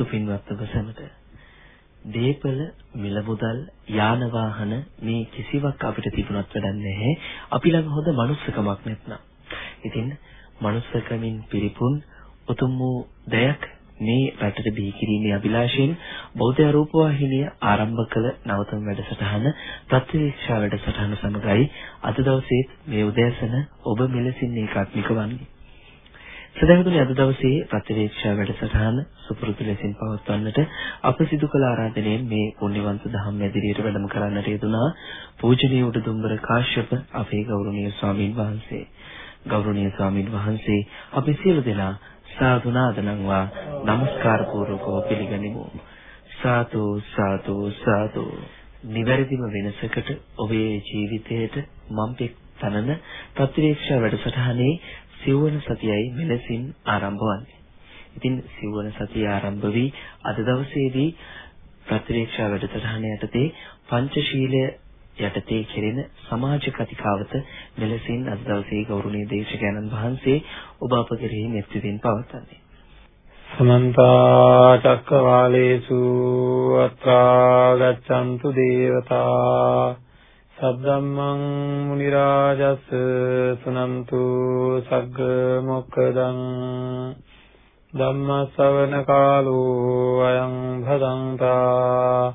සුපින්වත් ඔබ සැමට. දීපල මිල මුදල් යාන වාහන මේ කිසිවක් අපිට තිබුණත් වැඩක් නැහැ. අපි ළඟ හොඳ මනුස්සකමක් නැත්නම්. ඉතින් මනුස්සකමින් පිරිපුන් උතුම් වූ දයක් මේ රටට බිහි කිරීමේ අභිලාෂයෙන් බෞද්ධ රූපවාහිනිය ආරම්භ කළ නවතම වැඩසටහන ප්‍රතිවීක්ෂා වැඩසටහන සමගයි අද දවසේ මේ උදෑසන ඔබ මෙලෙසින් ඒකාත්මික වන්නේ සදහතුනි අද දවසේ ප්‍රතිවේක්ෂා වැඩසටහන සුපුරුදු ලෙසින් පවත්වන්නට අප සිදු කළ ආරාධනයෙන් මේ පුණ්‍යවන්ත දහම් මැදිරියට වැඩම කරන්නට යෙදුනා පූජනීය උඩුදුම්බර කාශ්‍යප අපේ ගෞරවනීය ස්වාමින් වහන්සේ. ගෞරවනීය ස්වාමින් වහන්සේ අපි සියලු දෙනා සාදු නාදනම්වා নমස්කාර පූර්වකව පිළිගනිමු. සාදු සාදු සාදු නිවැරදිම වෙනසකට ඔබේ ජීවිතයට මම් තනන ප්‍රතිවේක්ෂා වැඩසටහනේ සිව්වන සතියයි මෙලෙසින් ආරම්භ වන්නේ. ඉතින් සිව්වන සතිය ආරම්භ වී අද දවසේදී ප්‍රතිවේක්ෂා වැඩසටහන යටතේ පංචශීලය යටතේ කෙරෙන සමාජ කතිකාවත මෙලෙසින් අද දවසේ ගෞරවනීය දේශකයන්න් වහන්සේ ඔබ අප කෙරෙහි මෙත්තිදින් පවත්වන්නේ. සමන්ත චක්කවාලේසු අත්‍රා ගච්ඡන්තු දේවතා සද්දම්මං මුනි රාජස් සුනන්තු සග්ග මොක්කදං ධම්ම ශ්‍රවණ කාලෝ අයං භදංතා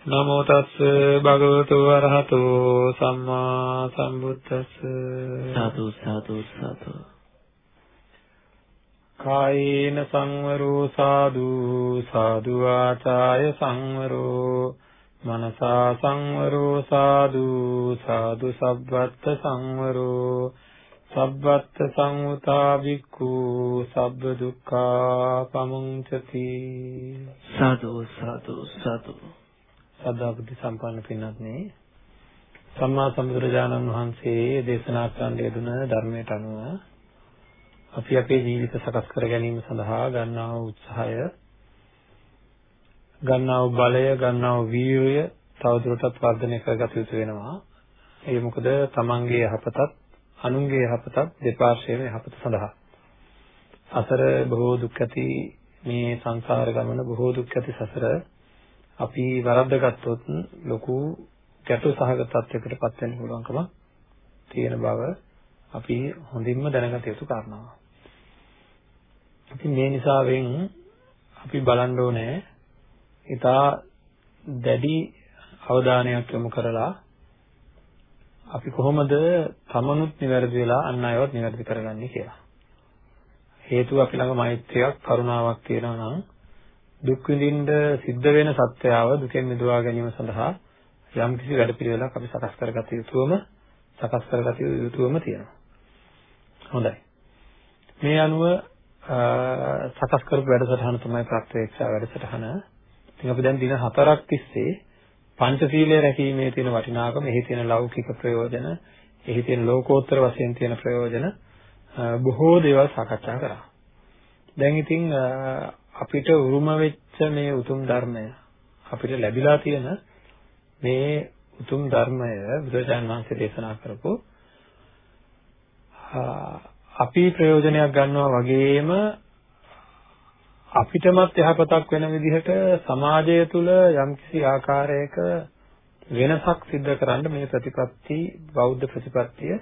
නමෝ තස්ස භගවතු වරහතු සම්මා සම්බුද්දස්ස. සාදු සාදු සාදු. කායේන සංවරෝ සාදු සාදු ආචාය සංවරෝ. මනසා සංවරෝ සාදු සාදු සබ්බත් සංවරෝ. සබ්බත් සංඋතා වික්ඛු සබ්බ දුක්ඛා පමුංචති. සාදු සාදු සාදු සදා බුද්ධ සම්පන්න පින්වත්නි සම්මා සම්බුදුරජාණන් වහන්සේ දේශනා කරන්න යෙදුන ධර්මයට අනුව අපි අපේ ජීවිත සකස් කර ගැනීම සඳහා ගන්නා උත්සාහය ගන්නා වූ බලය ගන්නා වූ වීර්යය තවදුරටත් වර්ධනය කරගත යුතු වෙනවා. ඒ මොකද තමන්ගේ යහපතත් අනුන්ගේ යහපතත් දෙපාර්ශ්වයේම යහපත සඳහා. අසර බොහෝ දුක් ඇති මේ සංසාර ගමන බොහෝ දුක් ඇති සසර අපි වරද්දගත්තොත් ලොකු ගැටු සහගත තත්යකටපත් වෙන්න පුළුවන්කම තියෙන බව අපි හොඳින්ම දැනගත යුතු කාරණාවක්. ඉතින් මේ නිසාවෙන් අපි බලන්න ඕනේ ඉතා දැඩි අවධානයක් යොමු කරලා අපි කොහොමද තමනුත් නිවැරදි වෙලා අන් අයවත් නිවැරදි කරගන්නේ කියලා. හේතුව අපි ළඟ මෛත්‍රියක් කරුණාවක් තියෙනවා නම් දුක් විඳින්න සිද්ධ වෙන සත්‍යයව දුකෙන් මිදවා ගැනීම සඳහා යම් කිසි වැඩපිළිවෙලක් අපි සකස් කරගත යුතුවම සකස් කරගත යුතුවම තියෙනවා. හොඳයි. මේ අනුව සකස් කරපු වැඩසටහන තමයි ප්‍රත්‍යක්ෂ වැඩසටහන. ඉතින් අපි දැන් දින හතරක් තිස්සේ පංචශීලය රැකීමේ තියෙන වටිනාකම, එහි තියෙන ලෞකික ප්‍රයෝජන, එහි තියෙන ලෝකෝත්තර වශයෙන් තියෙන ප්‍රයෝජන බොහෝ දේවල් සාකච්ඡා කරා. දැන් ඉතින් අපිට උරුම වෙච්ච මේ උතුම් ධර්මය අපිට ලැබිලා තියෙන මේ උතුම් ධර්මය බුදුරජාණන් වහන්සේ දේශනා කරපු අපි ප්‍රයෝජනයක් ගන්නවා වගේම අපිටමත් යහපතක් වෙන විදිහට සමාජය තුළ යම්කිසි ආකාරයක වෙනසක් සිද්ධ කරන්න මේ ප්‍රතිපත්ති බෞද්ධ ප්‍රතිපත්තිය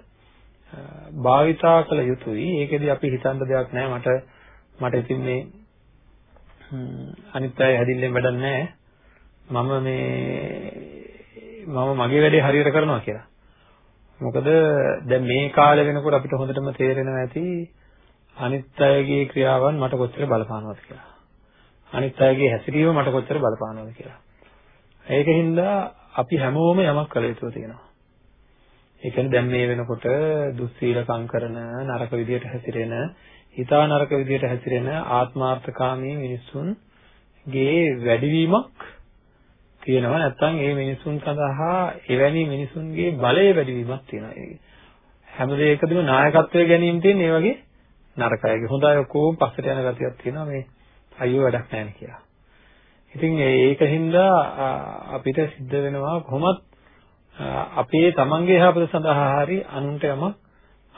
භාවිතා කළ යුතුයි. ඒකෙදි අපි හිතන්න දෙයක් නැහැ මට මට ඉතින් මේ අනිත් අය හැදිල්ලෙන් වැඩක් නැහැ. මම මේ මම මගේ වැඩේ හරියට කරනවා කියලා. මොකද දැන් මේ කාලේ වෙනකොට අපිට හොඳටම තේරෙනවා ඇති අනිත් අයගේ ක්‍රියාවන් මට කොච්චර බලපානවද කියලා. අනිත් අයගේ හැසිරීම මට කොච්චර බලපානවද කියලා. ඒකින්ද අපි හැමෝම යමක් කළ යුතු තියෙනවා. ඒ කියන්නේ දැන් මේ වෙනකොට දුස්සීලකම් කරන නරක විදියට හැසිරෙන හිතා නරක විදියට හැසිරෙන ආත්මාර්ථකාමී මිනිසුන්ගේ වැඩිවීමක් තියෙනවා නැත්නම් ඒ මිනිසුන් සඳහා එවැනි මිනිසුන්ගේ බලය වැඩිවීමක් තියෙනවා. හැම දෙයකදීම නායකත්වය ගැනීම තියෙන ඒ වගේ නරකයගේ හොඳයි ඔක්කොම පස්සට යන ගතියක් තියෙනවා මේ අයියෝ වැඩක් නැහැ කියලා. ඉතින් ඒකින්ද අපිට සිද්ධ වෙනවා කොහොමත් අපේ තමන්ගේ යහපත සඳහා හරි අනුන්ට යමක්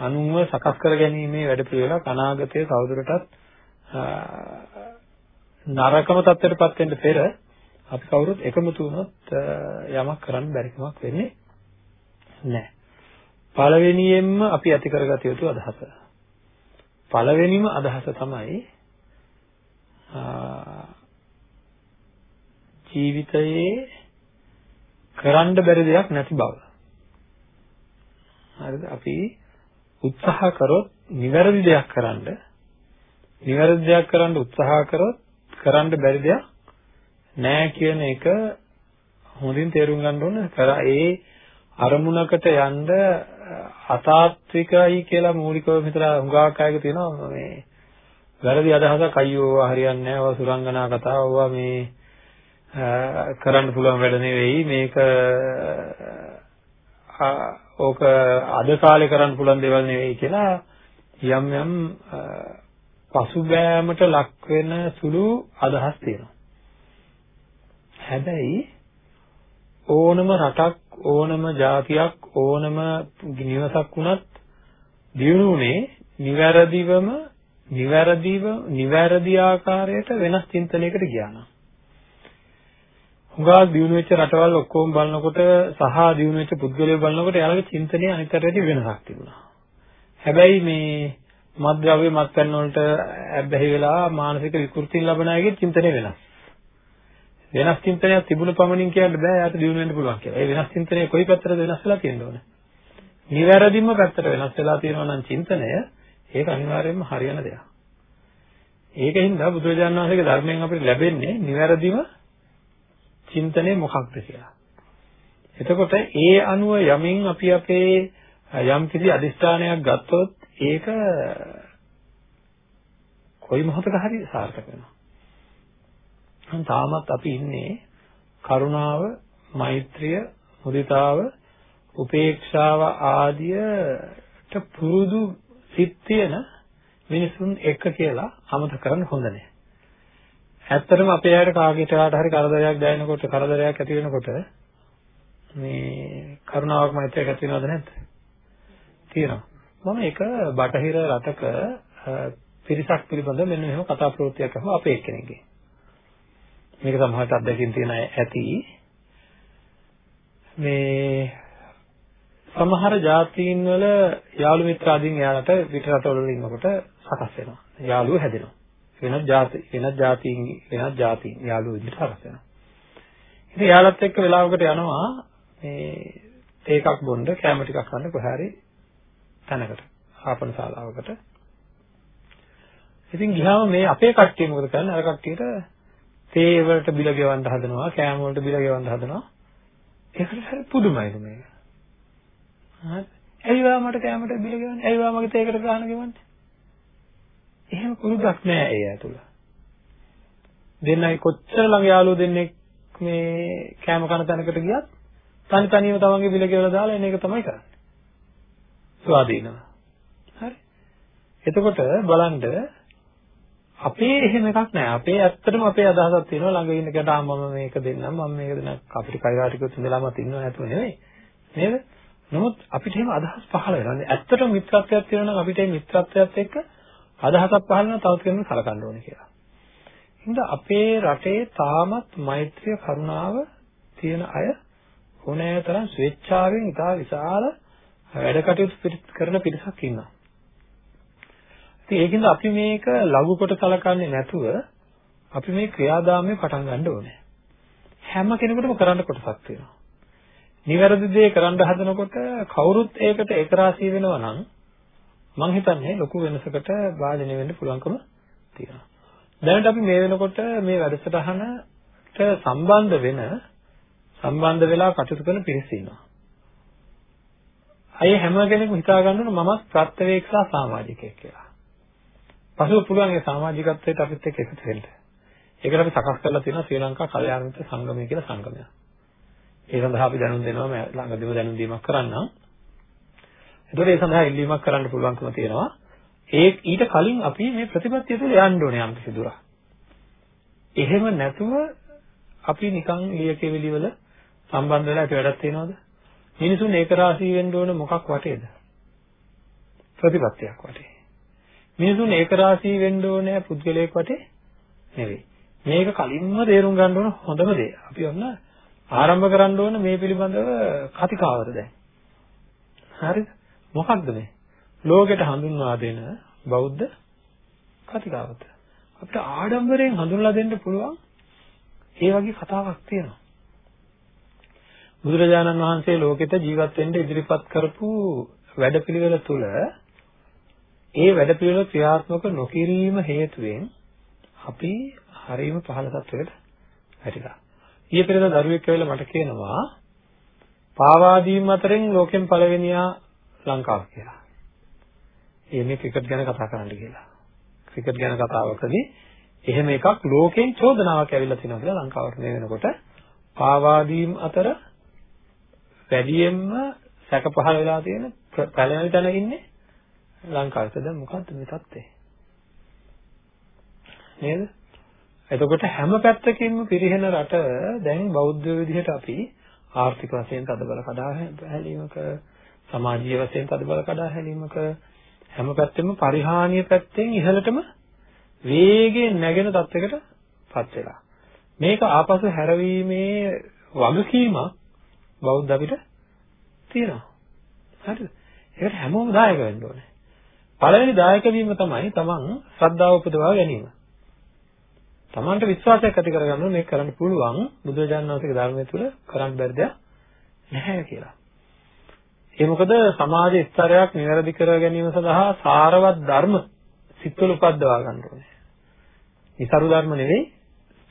අනුන්ව සකස් කර ගැනීමේ වැඩපිළිවෙලක් අනාගතයේ තවදුරටත් නරකම තත්ත්වයටපත් වෙන්න පෙර අපි කවුරුත් එකමුතු වුණොත් යමක් කරන්න බැරි කමක් වෙන්නේ නැහැ. පළවෙනියෙන්ම අපි ඇති කරගත යුතු අදහස. පළවෙනිම අදහස තමයි ජීවිතයේ කරන්න බැරි දෙයක් නැති බව. හරිද? අපි උත්සාහ කරොත් නිවැරදි දෙයක් කරන්න නිවැරදි දෙයක් කරන්න උත්සාහ කරොත් කරන්න බැරි දෙයක් නෑ කියන එක හොඳින් තේරුම් ගන්න ඕන. කර ඒ අරමුණකට යන්න අතාත්විකයි කියලා මූලිකව හිතලා හුඟක් අයක තියෙනවා මේ වැරදි අදහසක් අයියෝ හරියන්නේ නැහැ. ඔය සුරංගනා කතාව ඔවා මේ කරන්න පුළුවන් වැඩ නෙවෙයි. මේක ඕක අද කාලේ කරන්න පුළුවන් දේවල් නෙවෙයි කියලා යම් යම් පසුබෑමට ලක් වෙන සුළු අදහස් තියෙනවා. හැබැයි ඕනම රටක් ඕනම ජාතියක් ඕනම නිවසක් වුණත් දියුණුනේ නිවැරදිවම නිවැරදිව නිවැරදි ආකාරයට වෙනස් චින්තනයකට ගියා නම් හුඟා දියුණු වෙච්ච රටවල් ඔක්කොම බලනකොට සහ දියුණු වෙච්ච පුද්ගලයෝ බලනකොට එයාලගේ චින්තනය අනිතරට වෙනසක් තිබුණා. හැබැයි මේ මත්ද්‍රව්‍ය මත්පැන් වලට ඇබ්බැහි වෙලා මානසික විකෘති ලබන අයගේ චින්තනය වෙනස්. වෙනස් චින්තනයක් තිබුණ පමණින් කියන්න බෑ යාට දියුණු වෙන්න පුළුවන් කියලා. ඒ වෙනස් චින්තනය කොයි පැත්තටද වෙනස් වෙලා තියෙන්න ඕනේ? නිවැරදිම පැත්තට වෙනස් වෙලා තියෙනවා නම් චින්තනය ඒක අනිවාර්යයෙන්ම හරියන දෙයක්. ඒකින්ද බුදුරජාණන් වහන්සේගේ ධර්මයෙන් අපිට ලැබෙන්නේ නිවැරදිම චින්තනය මොකක්ද කියලා. එතකොට ඒ අනුව යමින් අපි අපේ යම් කිසි අදිස්ථානයක් ගත්තොත් ඒක කොයි මොහොතක හරි සාර්ථක වෙනවා. තාමත් අපි ඉන්නේ කරුණාව, මෛත්‍රිය, මුදිතාව, උපේක්ෂාව ආදියට පුරුදු සිත් තියෙන මිනිසුන් එක්ක කියලා අමතක කරන්න හොඳ නැහැ. ඇත්තටම අපේ අයට කාගෙට කාට හරි කරදරයක් දැනෙනකොට කරදරයක් ඇති වෙනකොට මේ කරුණාවක් මෛත්‍රියක් ඇති වෙනවද නැද්ද? තියෙනවා. මම ඒක බටහිර රටක පිරිසක් පිළිබඳව මෙන්න මෙහෙම කතා ප්‍රවෘත්තියක් අහුවා අපේ එක්කෙනෙක්ගේ. මේක සමහරට අත්දැකීම් තියෙන ඇති. මේ සමහර ජාතීන් වල යාළු මිත්‍රාදීන් එයාලට පිට රටවල ඉන්නකොට සකස් වෙනවා. යාළුවෝ හැදෙනවා. වෙනත් ಜಾති වෙනත් ಜಾතියින් වෙනත් ಜಾතියින් යාළුවෝ විදිහට හරස් වෙනවා. ඉතින් යාළුවත් එක්ක වෙලාවකට යනවා මේ තේ එකක් බොන්න කැම ටිකක් ගන්න කොහරි තැනකට ආපන ශාලාවකට. ඉතින් ගියාම මේ අපේ කට්ටිය මොකද කරන්නේ? අර කට්ටියට තේ වලට බිල ගෙවන්න හදනවා, කැම වලට බිල ගෙවන්න හදනවා. ඒකට හරි පුදුමයි මේක. හරි. ඇයි වා මට කැමට බිල ගෙවන්නේ? ඇයි වා මගේ තේකට ගාන ගෙවන්නේ? එහෙම පුරුද්දක් නෑ ඒ ඇතුළ. දෙන්නයි කොච්චර ළඟ යාළුවෝ දෙන්නෙක් මේ කෑම කන තැනකට ගියත් තනි තනියම තමන්ගේ බිල ගෙවලා දාලා එන එක තමයි කරන්නේ. ස්වාධීනව. හරි. එතකොට බලන්න අපේ එහෙම එකක් නෑ. අපේ ඇත්තටම අපේ අදහසක් තියෙනවා ළඟ ඉන්න කෙනාට ආ මම මේක දෙන්නම් මම මේක දෙන්නම් අපිට කයිවාටිකුත් ඉඳලාමත් ඉන්නව නැතුව නෙවෙයි. නේද? නමුත් අපිට එහෙම අදහස් පහළ වෙනවා. ඇත්තටම මිත්‍රත්වයක් තියෙනවා නම් අපිට මේ මිත්‍රත්වයත් එක්ක අදහසක් පහළ වෙනවා තවත් කෙනෙකුට සලකන්න ඕනේ කියලා. හින්දා අපේ රටේ තාමත් මෛත්‍රිය කරුණාව තියෙන අය ඕනෑතරම් ස්වේච්ඡාවෙන් ඉතා විශාල වැඩ කටයුතු කරන පිරිසක් ඉන්නවා. ඉතින් ඒකින්ද අපි මේක ලඝු කොට සලකන්නේ නැතුව අපි මේ ක්‍රියාදාමය පටන් ගන්න ඕනේ. හැම කෙනෙකුටම කරන්න කොටසක් තියෙනවා. නිවැරදි දේ කරන්න හදනකොට කවුරුත් ඒකට ඒකරාශී වෙනවා නම් මම හිතන්නේ ලොකු වෙනසකට භාජනය වෙන්න පුළුවන්කම තියෙනවා. දැනට අපි මේ වෙනකොට මේ වැඩසටහනට සම්බන්ධ වෙන සම්බන්ධ වෙලා කටයුතු කරන පිරිස ඉන්නවා. අය හැම කෙනෙක්ම හිතා ගන්න ඕන මමත් ප්‍රත්‍යවේක්ෂා සමාජිකයෙක් කියලා. පසුව පුළුවන් ඒ සමාජිකත්වයට අපිත් එක්ක එකතු වෙන්න. ඒකට අපි සකස් කරලා තියෙනවා ශ්‍රී ලංකා කල්යාණ මිත්‍ර සංගමය කියලා සංගමයක්. ඒ සඳහා අපි දැනුම් දෙනවා මම ළඟදීම දැනුම් දීමක් කරන්නම්. එතකොට ඒ සඳහා ඉල්ලීමක් කරන්න පුළුවන්කම තියෙනවා. ඒ ඊට කලින් අපි මේ ප්‍රතිපත්තිය තුළ යන්න ඕනේ යම් කිසි දුරක්. එහෙම නැතුව අපි නිකන් ලියකෙවිලි වල සම්බන්ධ වෙලා ඒක වැඩක් තියනවද? මිනිසුන් ඒක රාශී වෙන්න ඕන මොකක් වටේද? ප්‍රතිපත්තියක් වටේ. මිනිසුන් ඒක රාශී වෙන්න ඕනේ පුද්ගලයෙක් වටේ නෙවෙයි. මේක කලින්ම තේරුම් ගන්න ඕන හොඳම දේ. අපි ඔන්න ආරම්භ කරන්න ඕන මේ පිළිබඳව කතිකාවත දැන්. හරිද? මොකක්ද මේ? ලෝකෙට හඳුන්වා දෙන බෞද්ධ කතිකාවත. අපිට ආඩම්බරයෙන් හඳුන්ලා දෙන්න පුළුවන් ඒ වගේ කතාවක් තියෙනවා. බුදුරජාණන් වහන්සේ ලෝකෙට ජීවත් වෙන්න ඉදිරිපත් කරපු වැඩපිළිවෙල තුළ ඒ වැඩපිළිවෙල ක්‍රියාත්මක නොකිරීම හේතුවෙන් අපි හරීම පහළ තත්වයකට වැටිලා. ඊයේ පෙරේද දරුවෙක් ඇවිල්ලා මට කියනවා පාවාදීම් අතරින් ලෝකෙන් පළවෙනියා ලංකාව කියලා. ඒ මේ ක්‍රිකට් ගැන කතා කරන්න කියලා. ක්‍රිකට් ගැන කතාවකදී එහෙම එකක් ලෝකෙන් චෝදනාවක් ඇවිල්ලා තියෙනවා කියලා ලංකාවට මේ වෙනකොට පාවාදීම් අතර වැඩියෙන්ම සැක පහළ වෙලා තියෙන පළවෙනි තැන ඉන්නේ ලංකාවට. දැන් මොකද්ද මේ தත්ත්වය? නේද? එතකොට හැම පැත්තකින්ම පිරිහෙන රට දැන් බෞද්ධ විදිහට අපි ආර්ථික වශයෙන් තදබල කඩා හැලීමක සමාජීය වශයෙන් තදබල කඩා හැලීමක හැම පැත්තෙම පරිහානිය පැත්තෙන් ඉහළටම වේගයෙන් නැගෙන තත්යකට පත් වෙලා. මේක ආපසු හැරවීමේ වගකීමක් බෞද්ධ අපිට තියෙනවා. හරිද? ඒකට හැමෝම දායක වෙන්න ඕනේ. පළවෙනි දායක වීම තමයි තමන් ශ්‍රද්ධාව උපදවා ගැනීම. තමන්ට විශ්වාසයක් ඇති කරගන්න මේක කරන්න පුළුවන්. බුදුරජාණන් වහන්සේගේ ධර්මය තුල කරන්න බැරි දෙයක් නැහැ කියලා. ඒ මොකද සමාජ ස්තරයක් નિවැරදි කර ගැනීම සඳහා සාරවත් ධර්ම සිත්වල උපද්දවා ගන්න ඕනේ. ඉසරු ධර්ම නෙවෙයි,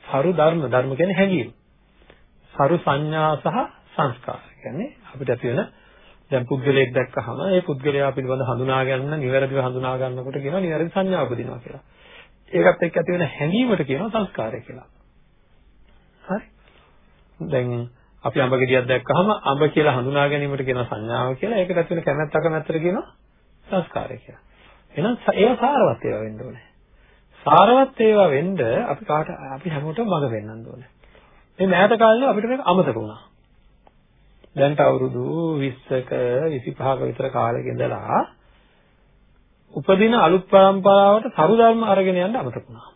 සරු ධර්ම. ධර්ම කියන්නේ හැඟීම්. සරු සංඥා සහ සංස්කාර. කියන්නේ අපිට ඇති වෙන දැන් පුද්ගලයෙක් දැක්කහම ඒ පුද්ගලයා පිළිබඳ හඳුනා ගන්න, નિවැරදිව හඳුනා ගන්නකොට කියනවා નિවැරදි සංඥා උපදිනවා කියලා. ඒකත් එක්ක ඇති වෙන හැඟීමට කියනවා සංස්කාරය කියලා. හරි. දැන් අපි අඹ ගෙඩියක් දැක්කහම අඹ කියලා හඳුනා ගැනීමට කියනවා සංඥාව කියලා. ඒකට ඇති වෙන කැමැත්ත අකමැත්තට කියනවා සංස්කාරය කියලා. එහෙනම් ඒවා සාරවත් ඒවා වෙන්න ඕනේ. සාරවත් ඒවා වෙන්න අපි කාට අපි හැමෝටම මඟ වෙන්නන්න ඕනේ. මේ මෑත කාලේ අපිට මේක අමතක වුණා. දැන්ට අවුරුදු 20ක 25ක විතර කාලෙක ඉඳලා උපදින අලුත් પરම්පරාවට සරු ධර්ම අරගෙන යන්න අමතක වුණා.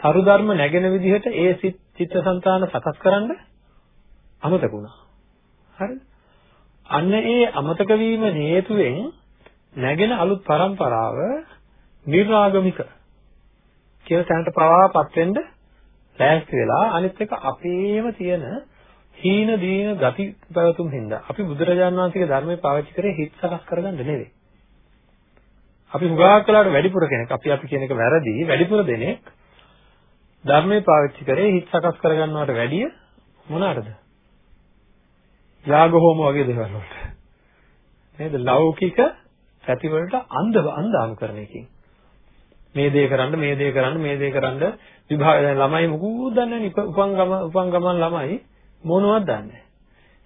සරු ධර්ම නැගෙන විදිහට ඒ සිත් චිත්තසංතාන සකස් කරන්න අමතක වුණා. හරිද? අන්න ඒ අමතක වීම හේතුවෙන් නැගෙන අලුත් પરම්පරාව නිර්ආගමික කියන තැනට පවාපත් වෙන්න ලෑස්ති වෙලා අනිත් එක අපේම තියෙන හීන දීන ගති පැවතුම් හින්දා අපි බුදුරජාණන් වහන්සේගේ ධර්මය පාවිච්චි කරේ හිත සකස් කරගන්න නෙවෙයි. අපි හුඟක් වෙලාවට වැඩිපුර කෙනෙක් අපි අපි කියන එක වැරදි වැඩිපුර දෙනෙක් ධර්මයේ පාවිච්චි කරේ හිත සකස් කරගන්නවට වැඩිය මොනකටද? යාග හෝම වගේ දේවල් වලට. නේද? ලෞකික පැතිවලට අන්ධ අන්ධාම් කරන එකකින්. මේ දේ කරන්න මේ දේ කරන්න මේ දේ කරන්න විභාග දැන් ළමයි මොකුත් දන්නේ නැහැ උපන් ගම උපන් ගමන් ළමයි මොනවද දන්නේ නැහැ.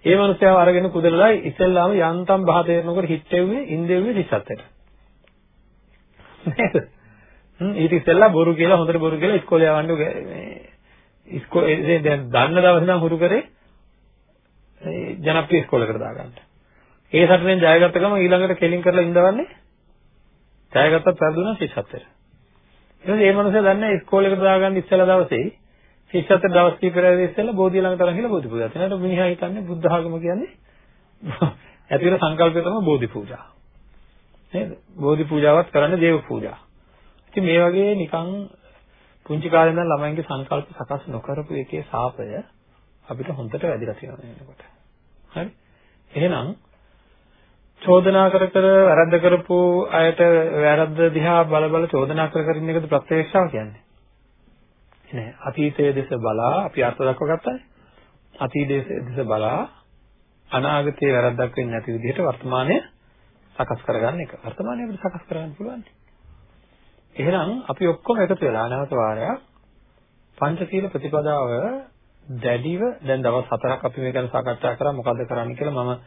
ඒ මනුස්සයව අරගෙන කුදලලා ඉස්සෙල්ලාම යන්තම් බහ තේරනකොට හිටෙව්වේ ඉන්දෙව්වේ 37ට. නේද? ඊට ඉස්සෙල්ලා බොරු කියලා හොඳට බොරු කියලා ඉස්කෝලේ යවන්න මේ ඉස්කෝලේ දැන් දන්න දවස් නම් හුරු කරේ ජනප්‍රිය ඉස්කෝලේකට දාගන්න. ඒ සටනෙන් ජයගත්ත ගම ඊළඟට කෙලින් කරලා ඉඳවන්නේ ජයගත්තත් පෙරදුනා ශිෂ්‍යත්වයට. ඊට පස්සේ මේ මනුස්සයා දන්නේ ඉස්කෝලේකට දාගන්න ඉස්සෙල්ලා දවසේ ශිෂ්‍යත්ව දවස් කීපයක් ඉස්සෙල්ලා බෝධිය ළඟට අරන් ගිහලා බෝධි පූජා කරනවා. එතනට මිනිහා හිතන්නේ බුද්ධ ආගම කියන්නේ ඇති වෙන සංකල්පය තමයි බෝධි පූජා. නේද? බෝධි පූජාවත් කරන්නේ දේව පූජා. ඉතින් මේ වගේ නිකන් පුංචි කාලේ ඉඳන් ළමයින්ගේ සංකල්ප සකස් නොකරපු එකේ සාපය අපිට හොඳට වැදිලා තියෙනවා එනකොට. හරි? එහෙනම් චෝදනා කර කර වැරද්ද කරපු අයට වැරද්ද දිහා බල බල චෝදනා කර කර ඉන්න එකද ප්‍රත්‍යක්ෂාව කියන්නේ? නෑ. අතීතයේ දෙස බලා අපි අර්ථ දක්ව ගත්තානේ. අතීතයේ දෙස බලා අනාගතයේ වැරද්දක් වෙන්නේ නැති විදිහට වර්තමානය සකස් කරගන්න එක. වර්තමානය අපිට සකස් කරගන්න පුළුවන්. එහෙනම් අපි ඔක්කොම එකතු වෙලා නැවත වාරයක් පංචශීල ප්‍රතිපදාව දැඩිව දැන් දවස් 4ක් අපි මේ ගැන සාකච්ඡා කරා මොකද්ද කරන්න කියලා මම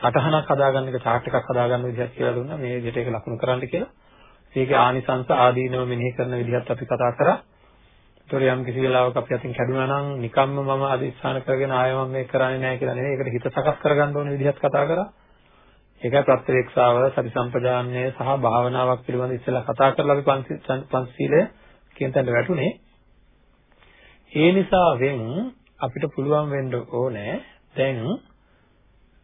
සටහනක් හදාගන්න එක chart එකක් හදාගන්න විදිහක් කියලා දුන්නා මේ විදිහට ඒක ලකුණු කරන්න කියලා. ඒකේ ආනිසංස ආදීනව මෙනෙහි කරන විදිහත් අපි කතා කරා. ඒතොර යම් කිසි වෙලාවක අපි අතින් කැඩුනා නම් නිකම්ම මම අදිස්ථාන කරගෙන ආයෙ මම මේක කරන්නේ නැහැ කියලා නෙවෙයි. ඒකට හිත සකස් කරගන්න ඕන විදිහත් කතා කරා. ඒකයි ප්‍රත්‍යක්ෂාව සති සම්පජාන්නය සහ භාවනාවක් පිළිබඳව ඉස්සෙල්ලා කතා කරලා අපි පංචශීලය කියන තැනට වැටුනේ. ඒ නිසා වෙන් අපිට පුළුවන් වෙන්න ඕනේ දැන්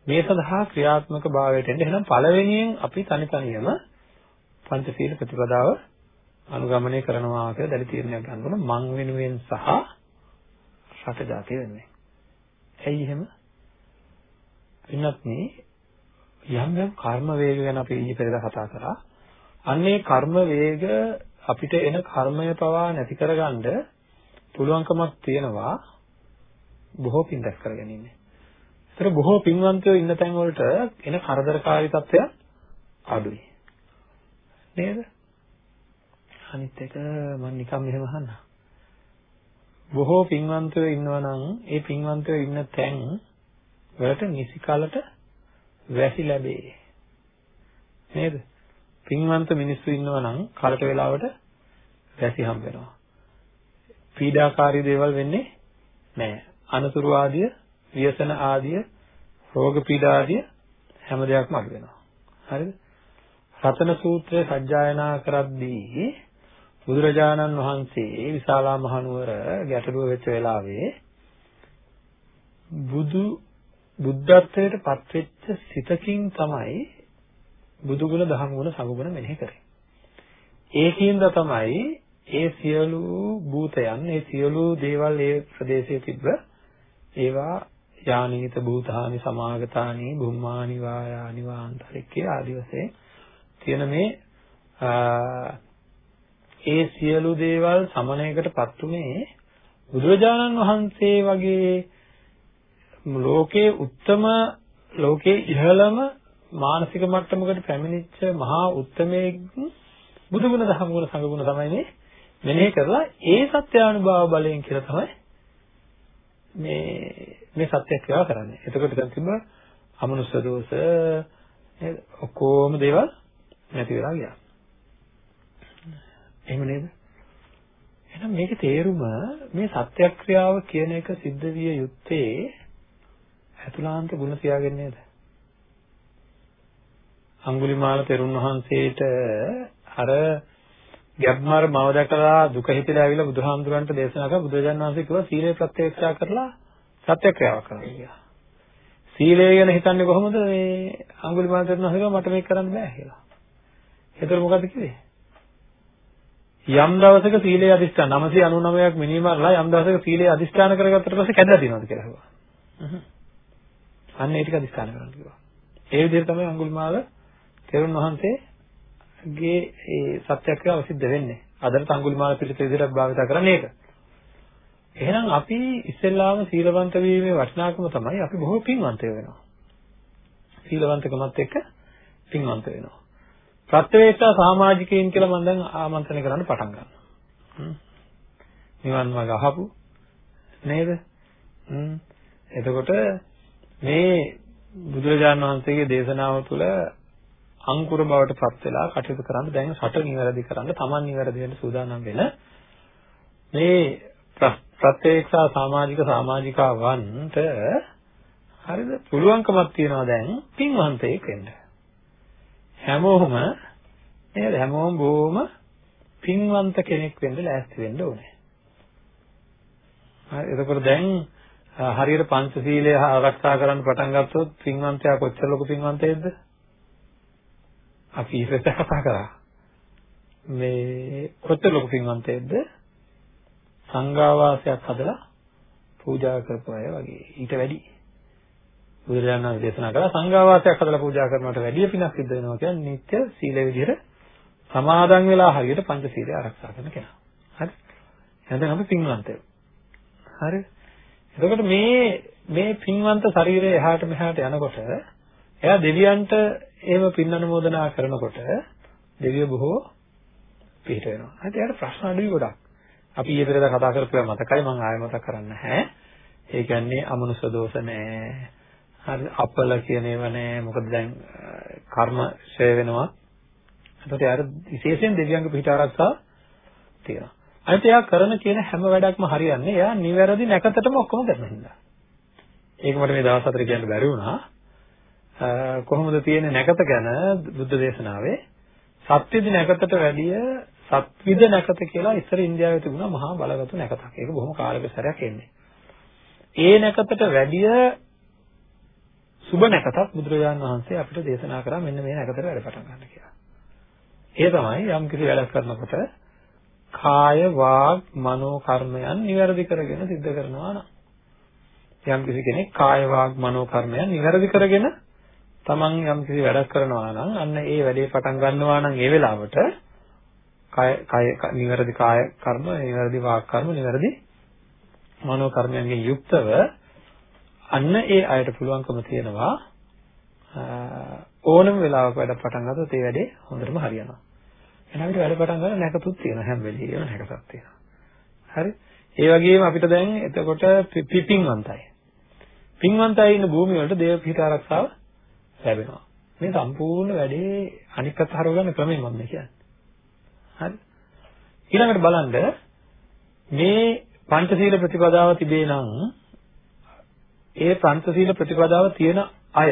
මේ සඳහා ක්‍රියාත්මක භාවයට එන්න එහෙනම් පළවෙනියෙන් අපි තනි තනියම පංචශීල ප්‍රතිපදාව අනුගමනය කරනවා කියලා දැඩි තීරණයක් ගන්න ඕන මං වෙනුවෙන් සහ රට ජාතිය වෙනුවෙන්. ඇයි එහෙම? වෙනත් මේ යම් යම් කර්ම වේග ගැන අපි ඊයේ පෙරේදා කතා කරා. අන්නේ කර්ම වේග අපිට එන කර්මය පවා නැති කරගන්න පුළුවන්කමක් තියෙනවා බොහෝ පින් දැක් කරගෙන ඉන්නේ. ඒතර බොහෝ පින්වන්තයෝ ඉන්න තැන් වලට එන කරදරකාරී තත්ත්වය අඩුයි. නේද? අනිත් එක මම නිකන් මෙහෙම අහන්න. බොහෝ පින්වන්තයෝ ඉන්නවා නම් ඒ පින්වන්තයෝ ඉන්න තැන් වලට නිසි කාලට වැසි ලැබේ. නේද? පින්වන්ත මිනිස්සු ඉන්නවා නම් කලට වෙලාවට වැසි හම්බ වෙනවා. පීඩාකාරී දේවල් වෙන්නේ නැහැ. අනතුරු ආදිය, ව්‍යසන ආදිය, රෝග පීඩා ආදිය හැම දෙයක්ම අඩු වෙනවා. හරිද? රතන සූත්‍රය සජ්ජායනා කරද්දී බුදුරජාණන් වහන්සේ විශාලා මහනුවර ගැටලුව වෙච්ච වෙලාවේ බුදු බුද්ධත්වයට පත්වෙච්ච සිතකින් තමයි බුදුගුණ දහම්ගුණ සංගුණ මෙනෙහි කරේ. ඒකින්ද තමයි ඒ සියලු භූතයන් ඒ සියලු දේවල් ඒ ප්‍රදේශයේ තිබ්බ ඒවා යානීත භූතානි සමාගතානි බුම්මානි වායානි වාන්තරිකේ ආදි වශයෙන් තියෙන මේ ඒ සියලු දේවල් සමනයකටපත් උනේ බුදුරජාණන් වහන්සේ වගේ ලෝකේ උත්තම ලෝකේ ඉහළම මානසික මට්ටමකට පැමිණිච්ච මහා උත්තමයේ බුදුගුණ දහම්ගුණ සංගුණ තමයි මේ මෙනෙහි කරලා ඒ සත්‍යානුභව බලයෙන් කියලා තමයි මේ මේ සත්‍ය ක්‍රියාව කරන්නේ. එතකොට දැන් තිබ්බ අමනුෂ්‍ය දෝෂ නේද? ඔක්කොම දේවල් නැති වෙලා ගියා. එහෙම නේද? එහෙනම් මේකේ තේරුම මේ සත්‍යක්‍රියාව කියන එක සිද්ධ විය යුත්තේ අතුලාන්ත ගුණ තියාගෙන නේද? අඟුලිමාල තෙරුන් වහන්සේට අර ගැබ්මාර මව දැකලා දුක හිතලා ඇවිල්ලා බුදුහාමුදුරන්ට දේශනා කළා බුදුරජාණන් වහන්සේ කිව්වා සීලය ප්‍රත්‍යක්ෂා කරලා සත්‍යක්‍රියාවක් කරන්න කියලා. සීලය ගැන හිතන්නේ කොහොමද මේ අඟුලිමාල තෙරුන් වහන්සේ මට මේක කරන්න බෑ කියලා. ඒතර මොකද කිව්වේ? යම් දවසක සීලේ අදිස්ථාන 999ක් මිනිමරලා යම් දවසක සීලේ අදිස්ථාන කරගත්තට පස්සේ කැඩලා තියෙනවද කියලා අහුවා. අන්න ඒ ටික අදිස්ථාන කරන්න කිව්වා. ඒ විදිහට තමයි අඟුලිමාල තෙරුන් වහන්සේගේ ඒ සත්‍යක්‍රියාව සිද්ධ වෙන්නේ. අදට අඟුලිමාල පිළිත විදිහට භාවිත කරන්නේ ඒක. එහෙනම් අපි ඉස්සෙල්ලාම සීලවන්ත වීමේ වටිනාකම තමයි අපි බොහෝ පින්වන්තයෝ වෙනවා. සීලවන්තකමත් එක්ක පින්වන්ත වෙනවා. ප්‍රත්‍යවේක්ෂා සමාජිකයින් කියලා මම දැන් ආමන්ත්‍රණය කරන්න පටන් ගන්නවා. නිවන් මාර්ග අහපු නේද? එතකොට මේ බුදුරජාණන් වහන්සේගේ දේශනාව තුළ අංකුර බවට පත් වෙලා කටයුතු කරන්න දැන් රට නිවැරදි කරන්න Taman නිවැරදි වෙන්න සූදානම් වෙන මේ ප්‍රත්‍යක්ෂා සමාජික සමාජිකාවන්ට හරිද? පුළුවන්කමක් තියනවා දැන් පින්වන්තයෙක් වෙන්න. හැමෝම නේද? හැමෝම බොහොම පින්වන්ත කෙනෙක් වෙන්න ලෑස්ති වෙන්න ඕනේ. හරි එතකොට දැන් හරියට පංචශීලය ආරක්ෂා කරන්න පටන් ගත්තොත් පින්වන්තයා කොච්චර ලොකු පින්වන්තයෙක්ද? අපි ඉස්සෙල්ලා කතා කරා. මේ කොච්චර ලොකු පින්වන්තයෙක්ද? සංඝාවාසයක් හදලා පූජා කරපු අය වගේ. ඊට වැඩි. බුදුරජාණන් වහන්සේ දේශනා කළා සංඝාවාසයක් හදලා පූජා කරනවට වැඩිය පිනක් සිද්ධ වෙනවා කියන්නේ නිත්‍ය සීල විදිහට සමාදන් වෙලා හරියට පංචශීලය ආරක්ෂා කරන කෙනා. හරි. එහෙනම් අපි පින්වන්තයෝ. හරි. එතකොට මේ මේ පින්වන්ත ශරීරය එහාට මෙහාට යනකොට එයා දෙවියන්ට එහෙම පින් අනුමෝදනා කරනකොට දෙවියෝ බොහෝ පිට වෙනවා. හරි එයාට ප්‍රශ්න අඩුයි ගොඩක්. අපි ඊයේ පෙරේද කතා කරපුවා මතකයි මම ආයෙ මතක් කරන්න නැහැ. ඒ කියන්නේ අමනුෂ දෝෂ නැහැ. හරි අපල කියන ඒවා නැහැ. මොකද දැන් කර්ම ඡය වෙනවා. එතකොට යාර විශේෂයෙන් දෙවියන්ගේ පිට ආරක්ෂා තියෙනවා. අනිත් එයා කරන කියන හැම වැඩක්ම හරියන්නේ එයා නිවැරදි නැකතටම ඔක්කොම කරන හින්දා. ඒක මට මේ දවස් හතර කියන්න බැරි වුණා. කොහොමද තියෙන්නේ නැකත ගැන බුද්ධ දේශනාවේ සත්‍යදි නැකතට වැඩිය සත්විද නැකත කියලා ඉස්සර ඉන්දියාවේ තිබුණා මහා බලගතු නැකතක්. ඒක බොහොම කාලයක සැරයක් එන්නේ. ඒ නැකතට වැඩිය සුබ නැකතක් බුදුරජාණන් වහන්සේ අපිට දේශනා කරා මෙන්න මේ නැකතට වැඩ පටන් ගන්න කියලා. ඒ තමයි යම් කිසි වැඩක් කරනකොට කාය වාග් මනෝ කර්මයන් નિවැරදි කරගෙන සිද්ධ කරනවා නම්. යම් කිසි කෙනෙක් කාය වාග් මනෝ කර්මයන් નિවැරදි කරගෙන තමන් යම් කිසි වැඩක් කරනවා නම් අන්න ඒ වැඩේ පටන් ගන්නවා නම් ඒ වෙලාවට කාය කාය નિවැරදි කාය කර්ම નિවැරදි වාග් කර්ම નિවැරදි මනෝ කර්මයන්ගෙන් යුක්තව අන්න ඒ අයට පුළුවන්කම තියෙනවා ඕනම වෙලාවක වැඩ පටන් ගත්තොත් ඒ වැඩේ හොඳටම හරියනවා. එහෙනම් අපිට වැඩ පටන් ගන්න නැකතුත් තියෙනවා හැම වෙලේම නැකතක් තියෙනවා. හරි? ඒ වගේම අපිට දැන් එතකොට පිපින්වන්තයි. පින්වන්තයි ඉන්න භූමිය වලට දේව පිහිට ආරක්ෂාව ලැබෙනවා. මේ සම්පූර්ණ වැඩේ අනික් පැත්ත හරවගන්න ක්‍රමය මම කියන්නේ. හරි? ඊළඟට බලන්න මේ පංචශීල ප්‍රතිපදාව තිබේ නම් ඒ පංචශීල ප්‍රතිපදාව තියෙන අය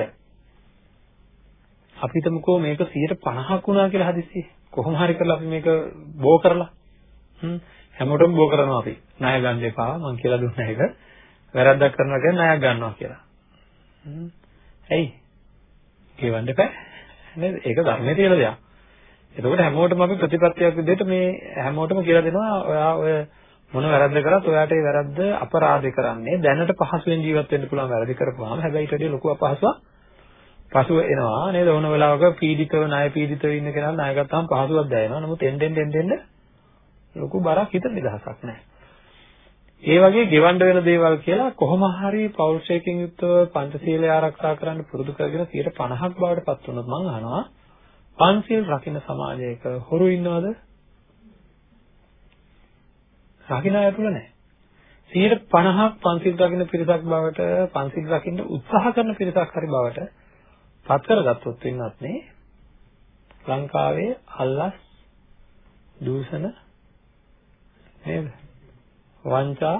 අපිටමකෝ මේක 150ක් වුණා කියලා හදිස්සියේ කොහොම හරි කරලා අපි මේක බෝ කරලා. හැමෝටම බෝ කරනවා අපි. ණය ගන්න එපා. මං කියලා දුන්න එක වැරද්දක් කරනවා කියන්නේ ණයක් ගන්නවා කියලා. ඇයි? කියවන්න එපා නේද? ඒක ධර්මයේ තියෙන දෙයක්. එතකොට හැමෝටම අපි ප්‍රතිපත්තියක් විදිහට මේ හැමෝටම කියලා දෙනවා. ඔයා ඔය මොන වැරද්ද කරත් ඔයාට ඒ වැරද්ද අපරාධ කරන්නේ දැනට පහසුවෙන් ජීවත් වෙන්න පුළුවන්. වැරදි කරපුවාම හැබැයි ඊට වඩා ලොකු අපහසුවක් පසුව එනවා නේද ඕන වෙලාවක පීඩිතව ණය පීඩිතව ඉන්න කෙනා ණය ගත්තාම පහසුවක් දැනෙනවා නමුත් එන්න එන්න එන්න එන්න ලොකු බරක් හිත නිදහසක් නැහැ ඒ වගේ ගෙවන්න වෙන දේවල් කියලා කොහොම හරි පෞරුෂයකින් යුක්තව පංචශීලය ආරක්ෂා කරන්න පුරුදු කරගෙන 50ක් බවට පත් වුණොත් මම අහනවා පංචශීල රකින්න සමාජයක හොරු ඉන්නවද? රකින්න අය තුල නැහැ. 50ක් පංචශීල රකින්න පිරිසක් බවට පංචශීල රකින්න උත්සාහ කරන පිරිසක් හරි බවට පත් කරගත්තොත් වෙනත් නේ. ලංකාවේ අල්ලස් දූෂණ නේද? වංචා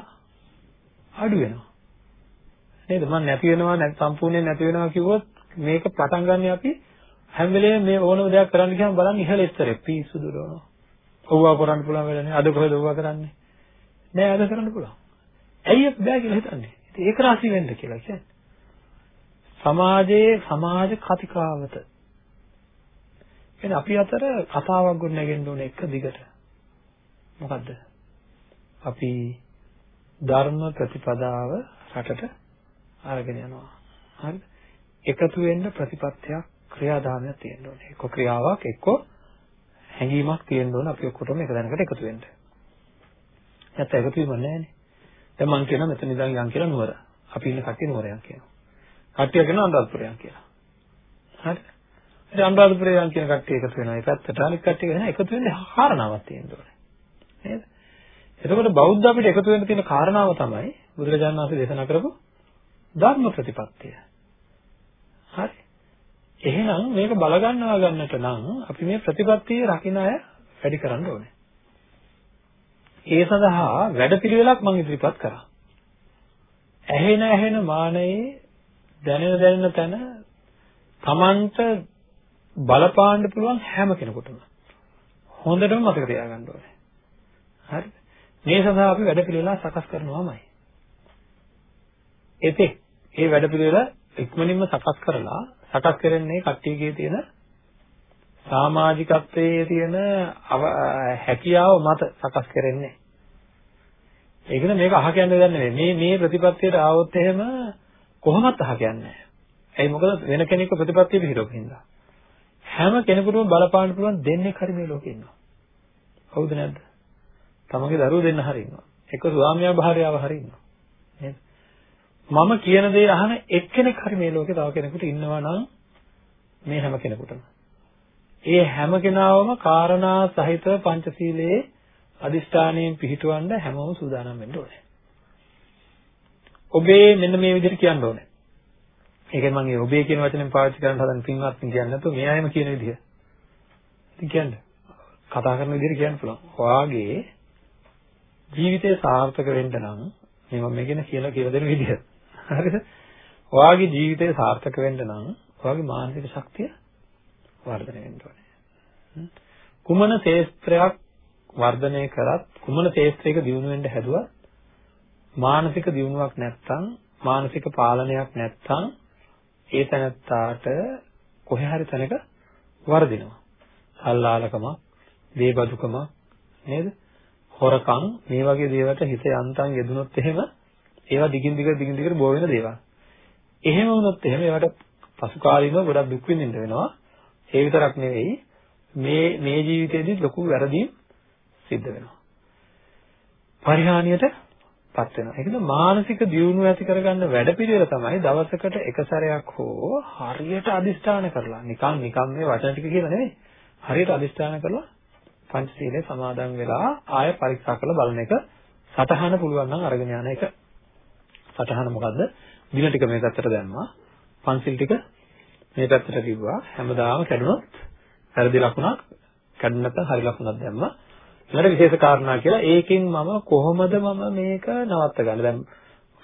අඩු වෙනවා. නේද? මම නැති වෙනවා නැත් සම්පූර්ණයෙන් නැති වෙනවා කිව්වොත් මේක පටන් ගන්න අපි හැම වෙලේම මේ ඕනම දෙයක් කරන්න ගියාම බලන්න ඉහළ ස්තරේ පිස්සු දුරනවා ඔව්වා කරන්න පුළුවන් වෙලානේ අද කොහෙද ඔව්වා කරන්නේ? නෑ අද කරන්න පුළුවන්. ඇයි බෑ කියලා හිතන්නේ? ඉතින් ඒක රාසි වෙන්න කියලා කියන්නේ. සමාජයේ සමාජ කතිකාවත. කියන්නේ අපි අතර කතාවක් ගොඩනගෙන්න ඕනේ එක දිගට. මොකද්ද? අපි ධර්ම ප්‍රතිපදාව රටට අරගෙන යනවා. හරිද? එකතු වෙන්න ප්‍රතිපත්තියක් ක්‍රියාදාමයක් තියෙන්න ඕනේ. එක්ක ක්‍රියාවක් එක්ක හැඟීමක් තියෙන්න ඕන අපි ඔක්කොටම එක දැනකට එකතු වෙන්න. නැත්නම් එකතු වීම නැහැනේ දැන් මම කියනවා මෙතන ඉඳන් යන් කියලා නුවර. අපි ඉන්න කට්ටිය නුවරයන් කියනවා. කට්ටිය කියන අනුරාධපුරයන් කියලා. හරි. ඉතින් අනුරාධපුරයන් කියන කට්ටිය එකතු වෙනවා. ඒ පැත්තට අනිත් කට්ටිය කියන එකතු වෙන්නේ කාරණාවක් තියෙන්න ඕනේ. නේද? එතකොට බෞද්ධ අපිට එකතු වෙන්න තියෙන කාරණාව තමයි බුදුරජාණන් වහන්සේ දේශනා කරපු ධර්ම ප්‍රතිපත්තිය. හරි. එහෙනම් මේක බලගන්නවා ගන්නට නම් අපි මේ ප්‍රතිපත්තිය රකින්න අය වැඩි කරන්න ඕනේ. ඒ සඳහා වැඩපිළිවෙලක් මම ඉදිරිපත් කරා. ඇහෙන ඇහෙන මානයේ දැනෙන දැනෙන තැන Tamanට බලපාන්න පුළුවන් හැම කෙනෙකුටම හොඳටම මතක තියාගන්න ඕනේ. හරිද? මේ සඳහා අපි වැඩ පිළිවෙලා සකස් කරනවාමයි. එතෙක් මේ වැඩ පිළිවෙල ඉක්මනින්ම සකස් කරලා සකස් කරන්නේ කට්ටියගේ තියෙන සමාජිකත්වයේ තියෙන හැකියාව මත සකස් කරන්නේ. ඒකද මේක අහ කියන්නේ දැන් නෙවෙයි. මේ මේ ප්‍රතිපත්තියට ආවොත් එහෙම කොහොමත් අහ කියන්නේ ඇයි මොකද වෙන කෙනෙක්ව ප්‍රතිපත්තිය පිළිරෝක හින්දා. හැම කෙනෙකුටම බලපාන්න පුළුවන් දෙන්නේ හරි මේ ලෝකේ ඉන්නවා. හවුද නැද්ද? තමගේ දරුවෝ දෙන්න හරි ඉන්නවා. එක ස්වාමියා භාර්යාව හරි ඉන්නවා. නේද? මම කියන දේ අහන එක්කෙනෙක් හරි මේ ලෝකේ තව කෙනෙකුට ඉන්නවා නම් මේ හැම කෙනෙකුටම ඒ හැම කෙනාවම කාරණා සහිත පංචශීලයේ අදිෂ්ඨානයෙන් පිහිටවන්න හැමෝම සූදානම් වෙන්න ඕනේ. ඔබේ මෙන්න මේ විදිහට කියන්න ඕනේ. ඒ කියන්නේ මම මේ ඔබේ කියන වචනේ පාවිච්චි කරන්න හදන පින්වත් කියන්නේ නැතුව මේ අයම කියන විදිහ. ඉතින් කියන්නේ කතා කරන විදිහට කියන්න පුළුවන්. ඔයාගේ ජීවිතය සාර්ථක වෙන්න නම් මේ මම කියන කියලා කියලා දෙන විදිහ. හරිද? ඔයාගේ ජීවිතය සාර්ථක වෙන්න නම් ඔයාගේ මානසික ශක්තිය වර්ධනය වෙන්න ඕනේ. කුමන ශේස්ත්‍රයක් වර්ධනය කරත් කුමන ශේස්ත්‍රයක දියුණු වෙන්න හැදුවත් මානසික දියුණුවක් නැත්නම් මානසික පාලනයක් නැත්නම් ඒ තැනත්තාට කොහේ හරි තැනක වර්ධිනවා. සල්ලාලකම, දේබදුකම නේද? හොරකම් මේ වගේ දේවල්ට හිත යන්තම් යෙදුනොත් එහෙම ඒවා දිගින් දිගට දිගින් දිගට බෝ වෙන දේවල්. එහෙම වුණොත් එහෙම ඒවට පසු කාලීනව ගොඩක් දුක් විඳින්න වෙනවා. ඒ විතරක් නෙවෙයි මේ මේ ජීවිතේදී ලොකු වැරදීම් සිද්ධ වෙනවා. පරිහානියට පත් වෙනවා. ඒකද මානසික දියුණුව ඇති කරගන්න වැඩපිළිවෙල තමයි දවසකට එක සැරයක් හෝ හරියට අදිස්ථාන කරලා නිකන් නිකන් මේ වචන ටික කියලා නෙවෙයි. හරියට අදිස්ථාන කරලා පංචශීලයේ සමාදන් වෙලා ආය පරීක්ෂා කරලා බලන එක සටහන පුළුවන් නම් අරගෙන යන එක. සටහන මොකද්ද? දින ටික මේ පැත්තට දැම්මා. පන්සිල් ටික මේ පැත්තට කිව්වා. හැමදාම කැඩුනොත් වැරදි ලකුණක් කැඩුන නැත්නම් හරි ලකුණක් දැම්මා. ඊළඟ විශේෂ කාරණා කියලා ඒකෙන් මම කොහොමද මම මේක නවත්ත ගන්න? දැන්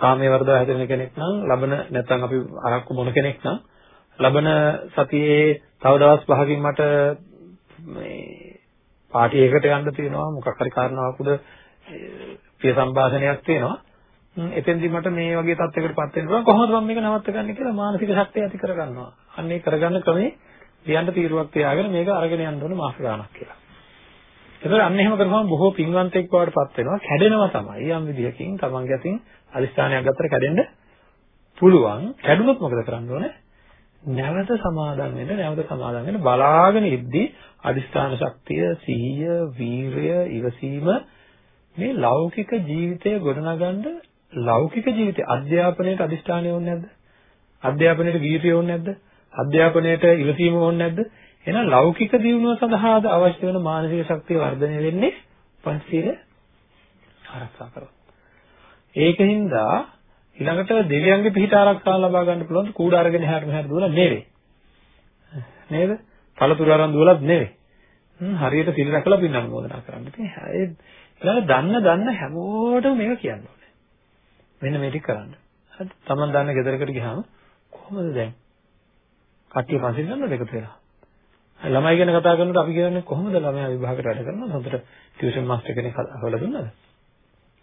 කාමයේ වර්ධව හැදෙන කෙනෙක් නම් ලබන නැත්නම් අපි අරක්කු බොන කෙනෙක් නම් ලබන සතියේ තව දවස් 5කින් මට මේ පාටි එකකට යන්න තියෙනවා. මොකක් හරි කාරණාවකුද ප්‍රිය සම්භාෂණයක් තියෙනවා. එතෙන්දි මට මේ වගේ තත්යකටපත් වෙන්න පුළුවන්. කොහොමද මම මේක නවත්ත ගන්න කියලා මානසික ශක්තිය ඇති කරගන්නවා. අන්න ඒ කරගන්න ක්‍රමේ ලියන්න තීරුවක් තියාගෙන මේක අරගෙන යන්න ඕන මාස ගාණක් කියලා. ඒතකොට අන්න එහෙම කරපුවම බොහෝ පින්වන්තෙක් බවට පත් වෙනවා. කැඩෙනවා තමයි යම් විදිහකින් තමන්ගේ අතින් අදිස්ථානයක් ගත්තට කැඩෙන්න පුළුවන්. කැඩුනොත් මොකද කරන්න ඕනේ? නැවත සමාදන් වෙන්න, නැවත සමාදන් වෙන්න බලාගෙන ඉද්දී අදිස්ථාන ශක්තිය, සිහිය, වීරය, ඉවසීම මේ ලෞකික ජීවිතය ගොඩනගන්න ලෞකික ජීවිතය අධ්‍යාපනයේ අදිස්ථානය ඕනේ නැද්ද? අධ්‍යාපනයේ වීරිය ඕනේ නැද්ද? අධ්‍යාපනයේ ඉවසීම ඕනේ නැද්ද? එහෙනම් ලෞකික දියුණුව සඳහාද අවශ්‍ය වෙන මානසික ශක්තිය වර්ධනය වෙන්නේ පංචශීල ආරක්ෂා කරලා. ඒකින්ද ඊළඟට දෙවියන්ගේ පිහිට ආරක්ෂා ලබා ගන්න පුළුවන් කූඩ අරගෙන හැර මෙහෙර දුවලා නෙවෙයි. නේද? පළතුරු අරන් දුවලත් නෙවෙයි. හරියට සිල් රැකලා පින් අනුමෝදනා කරන්න. ඉතින් ඒ ඊළඟ දන්න දන්න හැමෝටම මේක කියන්න ඕනේ. මෙන්න මේ ටික කරන්න. හරි. Taman දන්න ගෙදරකට ගියාම කොහොමද දැන්? කට්ටිය පන්සිල් ගන්නවද එකතු වෙලා? ළමයි ගැන කතා කරනකොට අපි කියන්නේ කොහොමද ළමයා විභාගයට වැඩ කරනවද? හොඳට ටියුෂන් මාස්ටර් කෙනෙක් හොයලා දුන්නද?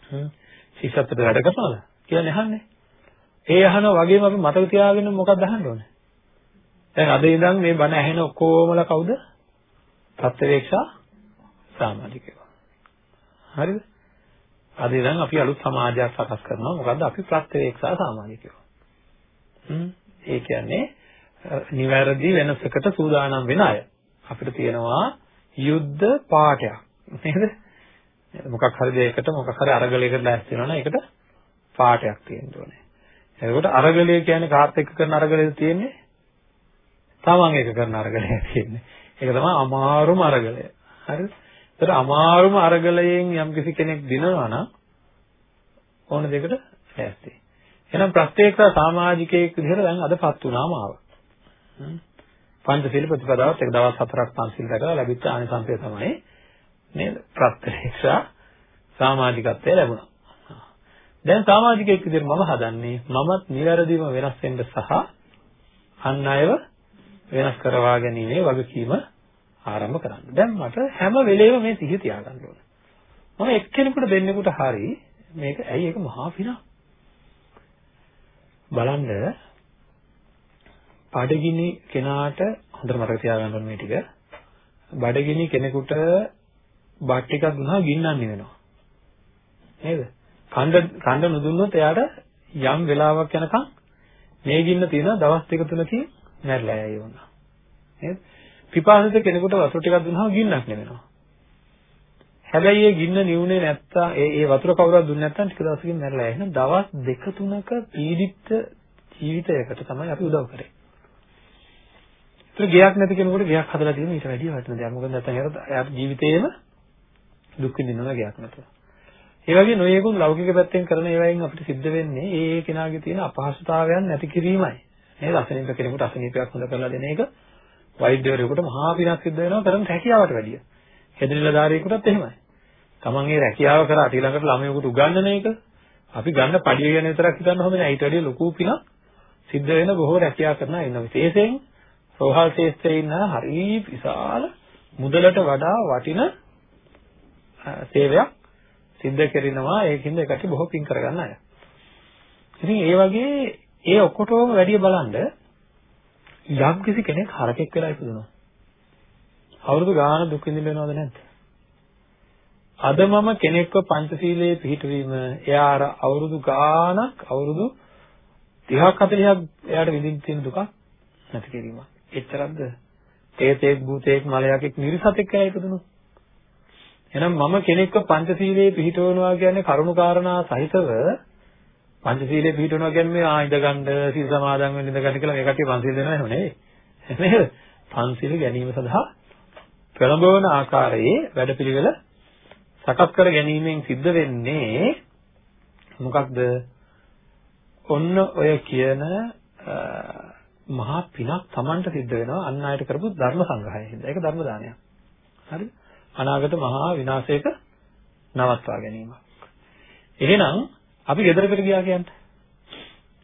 හ්ම්. ශිෂ්‍යත්වයට වැඩ කරනවද? කියන්නේ අහන්නේ. ඒ අහනවා වගේම අපි මතක තියාගෙන මොකක්ද අහන්න ඕනේ? දැන් අද ඉඳන් මේ බණ ඇහෙන ඔක්කොමලා කවුද? ප්‍රත්‍යවේක්ෂා සමාජිකයෝ. හරිද? අද ඉඳන් අපි අලුත් සමාජයක් සකස් කරනවා. මොකද්ද? අපි ප්‍රත්‍යවේක්ෂා සමාජිකයෝ. හ්ම්. ඒ කියන්නේ නිවැරදි වෙනසකට සූදානම් වෙන අය. අපිට තියෙනවා යුද්ධ පාඨයක් නේද? මොකක් හරි දෙයකට මොකක් හරි අරගලයකට ලෑස්ති වෙනවා නම් ඒකට පාඨයක් තියෙන්න ඕනේ. එතකොට අරගලය කියන්නේ කාත් එක්ක කරන අරගලයද තියෙන්නේ? තමන් එක කරන අරගලය තියෙන්නේ. ඒක තමයි අමාරුම අරගලය. හරිද? ඒතර අමාරුම අරගලයෙන් යම්කිසි කෙනෙක් දිනනවා නම් ඕන දෙයකට ලෑස්ති. එහෙනම් ප්‍රත්‍යක්ෂ සමාජිකයෙක් විදිහට දැන් අදපත් වුණාම ආවා. පංචශීල ප්‍රතිපදාවත් එක දවස් හතරක් පන්සිල් රැකලා ලැබිච්ච ආනිසංසය තමයි නේද? ප්‍රත්‍යක්ෂා සමාජිකත්වය ලැබුණා. දැන් සමාජිකයෙක් විදිහට මම හදන්නේ මමත් නිවැරදිව වෙනස් වෙන්න සහ අන් අයව වෙනස් කරවා ගැනීමේ වගකීම ආරම්භ කරන්න. දැන් මට හැම වෙලේම මේ සිහිය තියාගන්න ඕන. මම එක්කෙනෙකුට දෙන්නෙකුට හරි මේක ඇයි ඒක මහා පිනක්. බලන්න බඩගිනි කෙනාට හොඳට මතක තියාගන්න ඕනේ මේ ටික. බඩගිනි කෙනෙකුට බත් ටිකක් දුන්නා ගින්නක් නිවෙනවා. නේද? කණ්ඩ කණ්ඩ නොදුන්නොත් එයාට යම් වෙලාවක් යනකම් මේ ගින්න තියෙන දවස් දෙක තුනකින් මැරලා යයි වුණා. නේද? පිපාසිත කෙනෙකුට වතුර ටිකක් දුන්නාම ගින්නක් නෙවෙනවා. හැබැයි ඒ ගින්න නිවුනේ නැත්තම් ඒ ඒ වතුර කවුරුත් දුන්නේ නැත්තම් ටික දවසකින් මැරලා. එහෙනම් දවස් දෙක තුනක පීඩිත ජීවිතයකට තමයි අපි උදව් කරේ. ඒක ගයක් නැති කෙනෙකුට ගයක් හදලා තියෙන ඊට වැඩිය වටින දෙයක්. මොකද නැත්නම් එයාට ජීවිතේම දුක් විඳිනවා ගයක් නැතුව. ඒ වගේ නොයෙකුත් ලෞකික පැත්තෙන් කරන ඒවායින් අපිට සිද්ධ වෙන්නේ ඒ ඒ කෙනාගේ තියෙන අපහසුතාවයන් නැති කිරීමයි. නේද? අසනීප කෙනෙකුට අසනීපයක් හොඳ කරලා දෙන එක වෛද්‍යවරයෙකුට මහා පිනක් සිද්ධ වෙනවා කරන හැකියාවට වැඩිය. හෙදනිලධාරියෙකුටත් එහෙමයි. Taman ඒ රැකියාව කරා ඊළඟට ළමයෙකුට උගන්වන එක අපි ගන්න පඩිය ගැන විතරක් හිතන්න හොඳ නෑ. ඊට වැඩිය ලොකු පිනක් සිද්ධ වෙන බොහෝ රැකියාව කරන අය ඉන්නවා. විශේෂයෙන් රෝහල් ශේෂ්ත්‍රයේ ඉන්න හරි විශාල මුදලට වඩා වටින සේවයක් සිද්ධ කරනවා. ඒකින්ද ඒකට බොහෝ පින් කරගන්න අය. ඉතින් ඒ වගේ ඒ ඔක්කොටම වැඩිය බලන්න යම් කිසි කෙනෙක් හරකෙක් වෙලා ඉපදුණා. අවුරුදු ගාන දුක් විඳින්න වෙනවද නැද්ද? අද මම කෙනෙක්ව පංචශීලයේ පිළිපීම එයා අර අවුරුදු ගානක් අවුරුදු 30ක් 40ක් එයාට විඳින්න තියෙන දුක නැති කිරීමක්. එච්චරක්ද? තේතේක් භූතේක් මලයකෙක් නිර්සතෙක් කියලා ඉපදුණා. එහෙනම් මම කෙනෙක්ව පංචශීලයේ පිළිපිටවනවා කියන්නේ කරුණාකාරණා සහිතව පංචශීලයේ පිළිපිටවනවා කියන්නේ මේ ආ ඉඳගන්න සීල සමාදන් වෙන්න ඉඳගන්න කියලා මේ කට්ටිය පංචශීල දෙනවා එහෙම නෙවෙයි. නේද? පංචශීල ගැනීම සඳහා ප්‍රලම්බවන ආකාරයේ වැඩපිළිවෙල සකස් කර ගැනීමෙන් සිද්ධ වෙන්නේ මොකක්ද? ඔන්න ඔය කියන මහා පිනක් Tamanට සිද්ධ වෙනවා අන් අයට කරපු ධර්ම සංග්‍රහය හින්දා. ඒක ධර්ම දානයක්. හරිද? අනාගත මහා විනාශයක නවත්වා ගැනීමක්. එහෙනම් අපි ගෙදරකට ගියා කියන්නේ.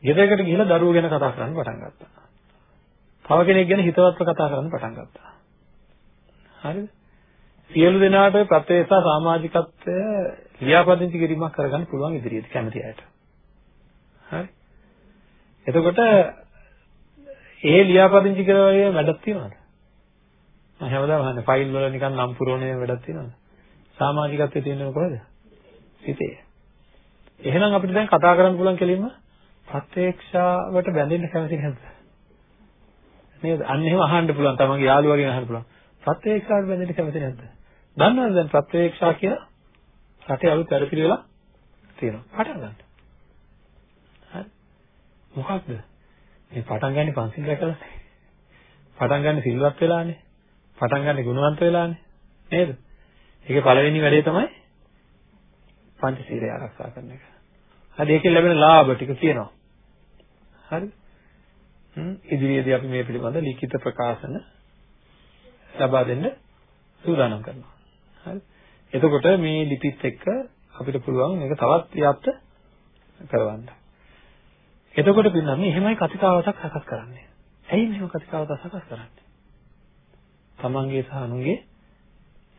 ගෙදරකට ගිහිල්ලා දරුවෝ ගැන කතා කරන්න පටන් ගත්තා. තව කෙනෙක් ගැන හිතවත්ව කතා කරන්න පටන් ගත්තා. හරිද? සියලු දෙනාට ප්‍රත්‍යේසා සමාජිකත්වය ලියාපදිංචි කිරීමක් කරගන්න පුළුවන් ඉදිරියට කැමති අයට. හරි. එතකොට ඒ ලියාපදිංචි කරවගේ වැඩක් තියනවද? මම හැමදාම අහන්නේ ෆයිල් වල නිකන් නම් පුරවන්නේ වැඩක් තියනවද? සමාජිකත්වයේ තියෙනව කොහෙද? හිතේ. එහෙනම් අපිට දැන් කතා කරන්න පුළුවන් කෙලින්ම ප්‍රත්‍යක්ෂාවට බැඳෙන්න කැමති නැද්ද? නේද? අන්න එහෙම අහන්න පුළුවන්. තමන්ගේ යාළුවාගෙන් අහන්න පුළුවන්. ප්‍රත්‍යක්ෂාවට බැඳෙන්න කැමති නැද්ද? දන්නවද දැන් ප්‍රත්‍යක්ෂා කියලා රටේ අලුත් වැඩ පිළිවෙලක් තියෙනවා. පටන් ගන්න. හරි. මොකක්ද? මේ පටන් ගන්න පන්සිල් රැකලා පටන් ගන්න සිල්වත් වෙලානේ. පටන් ගන්න ගුණවන්ත වෙලානේ. නේද? ඒකේ පළවෙනි වැඩේ තමයි පංචශීලය ආරක්ෂා කරන එක. හරි ඒකෙන් ලැබෙන ලාභ ටික කියනවා. හරි? හ්ම් ඉදිරියේදී අපි මේ පිළිබඳ ලිඛිත ප්‍රකාශන ලබා දෙන්න සූදානම් කරනවා. හරි. එතකොට මේ ලිපිත් එක්ක අපිට පුළුවන් මේක තවත් ව්‍යාප්ත කරවන්න. එතකොට පින්නන්නේ එහෙමයි කතිකාවතක් සකස් කරන්නේ. ඇයි මෙහෙම කතිකාවතක් සකස් කරන්නේ? තමන්ගේ සහ අනුන්ගේ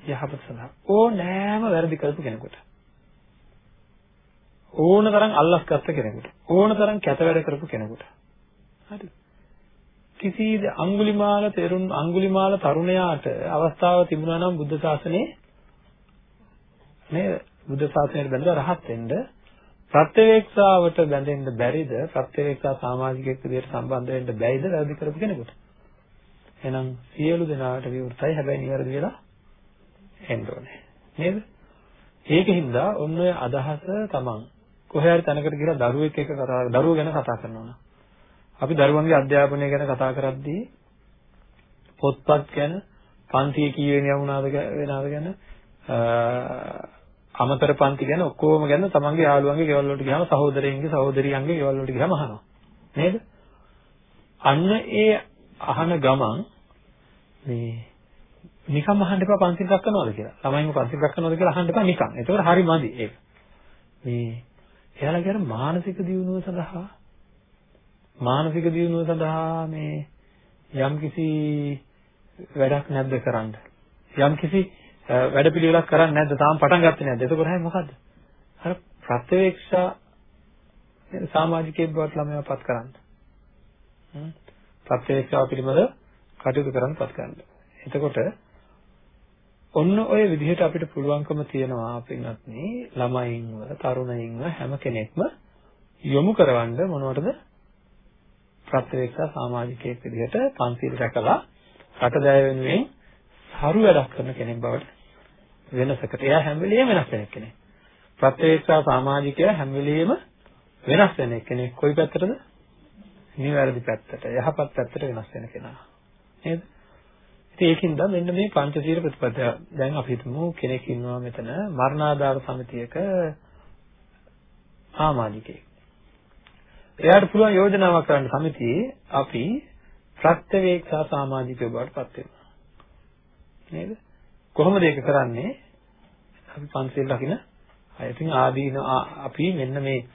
යහපත සඳහා. ඕනෑම වැරදි කරපු කෙනෙකුට. ඕන තරම් අල්ලස් ගත්ත කෙනෙකුට. ඕන තරම් කැත වැඩ කරපු කෙනෙකුට. හරි. කිසි අඟුලිමාල තෙරුන් අඟුලිමාල තරුණයාට අවස්ථාව තිබුණා නම් බුද්ධ ශාසනයේ නේද? බුද්ධ ශාසනයට බැඳලා රහත් වෙන්න ප්‍රත්‍යවේක්ෂාවට බැඳෙන්න බැරිද? ප්‍රත්‍යවේක්ෂා සමාජිකයෙක් විදිහට සම්බන්ධ වෙන්න බැයිද? වැරදි කරපු කෙනෙකුට. එහෙනම් සියලු දෙනාට විවෘතයි. හැබැයි නිවැරදි වෙලා එන්න ඕනේ. නේද? ඒකින්ද ඔන්න ඔය අදහස තමන් කොහේ හරි තැනකට ගිහලා දරුවෙක් එක්ක කතා දරුවෝ ගැන කතා කරනවා නම්. අපි දරුවන්ගේ අධ්‍යාපනය ගැන කතා කරද්දී පොත්පත් ගැන පන්තියේ කී වෙනි යමුණාද වෙනවද ගැන අමතර පන්ති ගැන ඔක්කොම ගැන තමන්ගේ යාළුවන්ගේ ගෙවල් වලට ගියාම සහෝදරයන්ගේ සහෝදරියන්ගේ ගෙවල් වලට ගියාම අහනවා නේද අන්න ඒ අහන ගමන් මේ නිකම් අහන්න එපා පන්සිල් රැකනවද කියලා. ළමයින්ව පන්සිල් රැකනවද කියලා අහන්න එපා නිකම්. ඒකවල හරි මදි ඒක. මේ එයාලගේ අර මානසික දියුණුව සඳහා මානසික දියුණුව සඳහා මේ යම්කිසි වැඩක් නැද්ද කරන්න? යම්කිසි වැඩපිළිවෙලක් කරන්නේ නැද්ද? තාම පටන් ගත්තේ නැද්ද? එතකොට හැම මොකද්ද? අර ප්‍රත්‍යවේක්ෂා සමාජිකයෙක් බවට ළමයාපත් කරන්න. ප්‍රත්‍යවේක්ෂාව පිළිබඳ කටයුතු කරන්නපත් කරන්න. එතකොට ඔන්න ඔය විදිහට අපිට පුළුවන්කම තියෙනවා පින්වත් මේ ළමයින්ව තරුණයින්ව හැම කෙනෙක්ම යොමු කරවන්න මොනවටද ප්‍රත්‍යක්ෂ සමාජිකයෙක් විදිහට පන්සිල් රැකලා රට දැය වෙනුවෙන් සරු වැඩක් කරන කෙනෙක් බවට වෙනසකට. එයා හැම වෙලෙම වෙනස් වෙන කෙනෙක්. ප්‍රත්‍යක්ෂා සමාජිකයා හැම වෙලෙම වෙනස් වෙන කෙනෙක්. කොයි පැත්තටද? නිවැරදි පැත්තට, යහපත් පැත්තට වෙනස් වෙන කෙනා. නේද? ඉතින් ඒකින්ද මෙන්න මේ පංචශීල ප්‍රතිපදාව. දැන් අපි හිතමු කෙනෙක් ඉන්නවා මෙතන මරණාධාර සමිතියක සමාජිකයෙක්. එයාට පුළුවන් යෝජනාවක් කරන්න සමිතියේ අපි ප්‍රත්‍යවේක්ෂා සමාජිකයෝ බවට පත් වෙනවා. නේද? කොහොමද ඒක කරන්නේ? අපි පන්සිල් රකින්න අය. ඉතින් ආදීන අපි මෙන්න මේ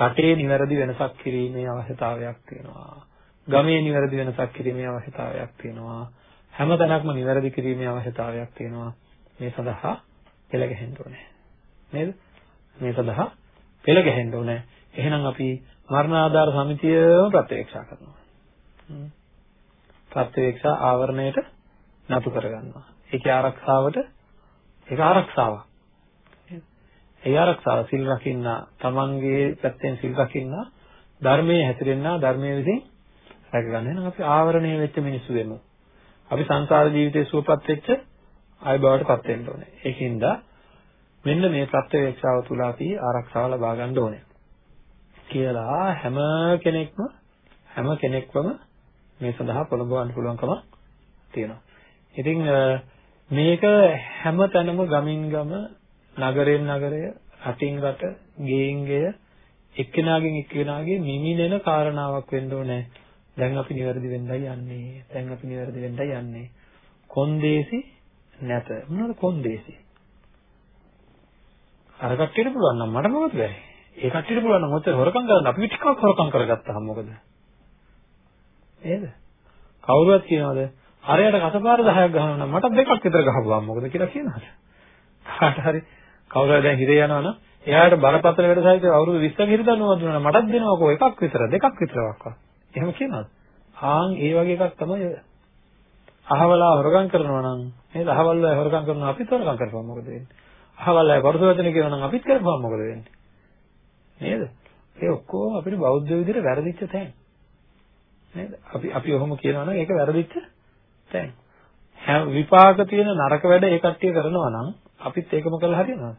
රටේ නිවැරදි වෙනසක් කිරීමේ අවශ්‍යතාවයක් තියෙනවා. ගමේ නිවැරදි වෙනසක් කිරීමේ අවශ්‍යතාවයක් තියෙනවා. හැම තැනක්ම නිවැරදි කිරීමේ අවශ්‍යතාවයක් තියෙනවා. මේ සඳහා පෙළ ගැහෙන්න ඕනේ. නේද? මේ සඳහා පෙළ ගැහෙන්න ඕනේ. එහෙනම් අපි මරණාධාර සමිතියම ප්‍රත්‍යක්ෂා කරනවා. ප්‍රත්‍යක්ෂා ආවරණයට නතු කරගන්නවා. ඒකේ ආරක්ෂාවට ඒක ආරක්ෂාවක්. ඒ ආරක්ෂාව සිල් රකින්න තමන්ගේ පැත්තෙන් සිල් රකින්න ධර්මයේ හැසිරෙන්න ධර්මයේ විසින් රැකගන්න. එහෙනම් අපි ආවරණය වෙච්ච මිනිස්සු වෙමු. අපි සංසාර ජීවිතේ සුවපත් වෙච්ච අය බවට පත් වෙන්න ඕනේ. ඒකින්ද මෙන්න මේ ප්‍රත්‍යවේක්ෂාව තුල අපි ආරක්ෂාව ලබා ගන්න ඕනේ. කියලා හැම කෙනෙක්ම හැම කෙනෙක්වම මේ සඳහා පොළඹවන්න පුළුවන්කම තියෙනවා. ඉතින් මේක හැම තැනම ගමින් ගම නගරෙන් නගරය රටින් රට ගෙයින් ගෙය එක්කෙනාගෙන් එක්කෙනාගේ මිමිනෙන කාරණාවක් වෙන්න ඕනේ. දැන් අපි නිවැරදි වෙන්නයි යන්නේ. දැන් අපි නිවැරදි වෙන්නයි යන්නේ. කොන්දේසි නැත. මොනවද කොන්දේසි? අර කට්ටියට පුළුවන් නම් මට මොකද බැරි? ඒ කට්ටියට පුළුවන් නම් ඔච්චර හොරකම් කරන්න අපි ටිකක් හොරකම් කරගත්තාම මොකද? නේද? කවුරුවත් කියනවද? අරයට කසපාර 10ක් ගහනවා නම් මට දෙකක් විතර ගහපුවා මොකද කියලා කියනවද? කාට හරි කවුරු හරි දැන් හිරේ යනවා නම් එයාට බරපතල වැඩ සහිත අවුරුදු 20ක හිර දන්නවා දුන්නා මටත් දෙනවකෝ එකක් විතර දෙකක් විතරක් එහෙම කියනවාද? ආන් ඒ වගේ එකක් තමයි අහවලා හොරගම් කරනවා නම් නේද? අහවල් අය හොරගම් කරනවා අපිත් හොරගම් කරපුවා මොකද වෙන්නේ? අහවල් අය පරස වචන කියනවා නම් අපිත් කරපුවා මොකද වෙන්නේ? නේද? ඒ ඔක්කොම අපිට බෞද්ධ විදිහට වැරදිච්ච තැන්. නේද? අපි අපි ඔහොම කියනවා නම් ඒක වැරදිච්ච තැන්. හැම විපාක තියෙන නරක වැඩ ඒ කට්ටිය කරනවා නම් අපිත් ඒකම කරලා හරියනවද?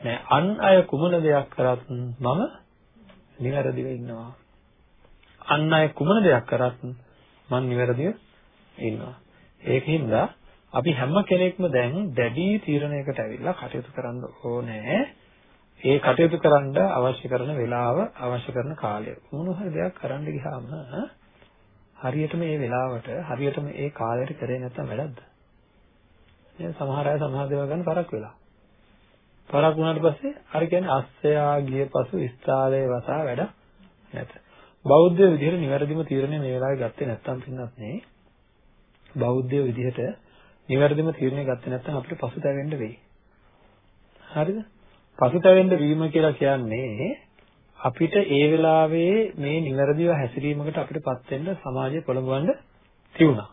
නෑ අන් අය කුමන දෙයක් කරත් මම නිවැරදිව ඉන්නවා. අන් අය කුමන දෙයක් කරත් මම නිවැරදිව ඉන්නවා. ඒකින්ද අපි හැම කෙනෙක්ම දැන් දැඩි තීරණයකට ඇවිල්ලා කටයුතු කරන්න ඕනේ. ඒ කටයුතු කරන්න අවශ්‍ය කරන වෙලාව අවශ්‍ය කරන කාලය මොන හරි දෙයක් කරන්න ගියාම හරියටම මේ වෙලාවට හරියටම ඒ කාලයට කරේ නැත්තම් වැඩක්ද? නේද? සමහර අය සමහර දේවල් ගන්න පරක් වෙලා. පරක් වුණාට පස්සේ හරි කියන්නේ අස්සයා ගිය පසු ස්ථාලයේ වසා වැඩ නැත. බෞද්ධ විදිහට නිවැරදිම තීරණය මේ වෙලාවේ ගත්තේ නැත්තම් පින්නත් නේ. බෞද්ධ විදිහට නිවැරදිම තීරණය ගත්තේ නැත්තම් අපිට පසුතැවෙන්න වෙයි. හරිද? පසුතැවෙන්න වීම කියලා කියන්නේ අපිට ඒ වෙලාවේ මේ නිවැරදිව හැසිරීමකට අපිටපත් වෙන්න සමාජය පොළඹවන්න තියුණා.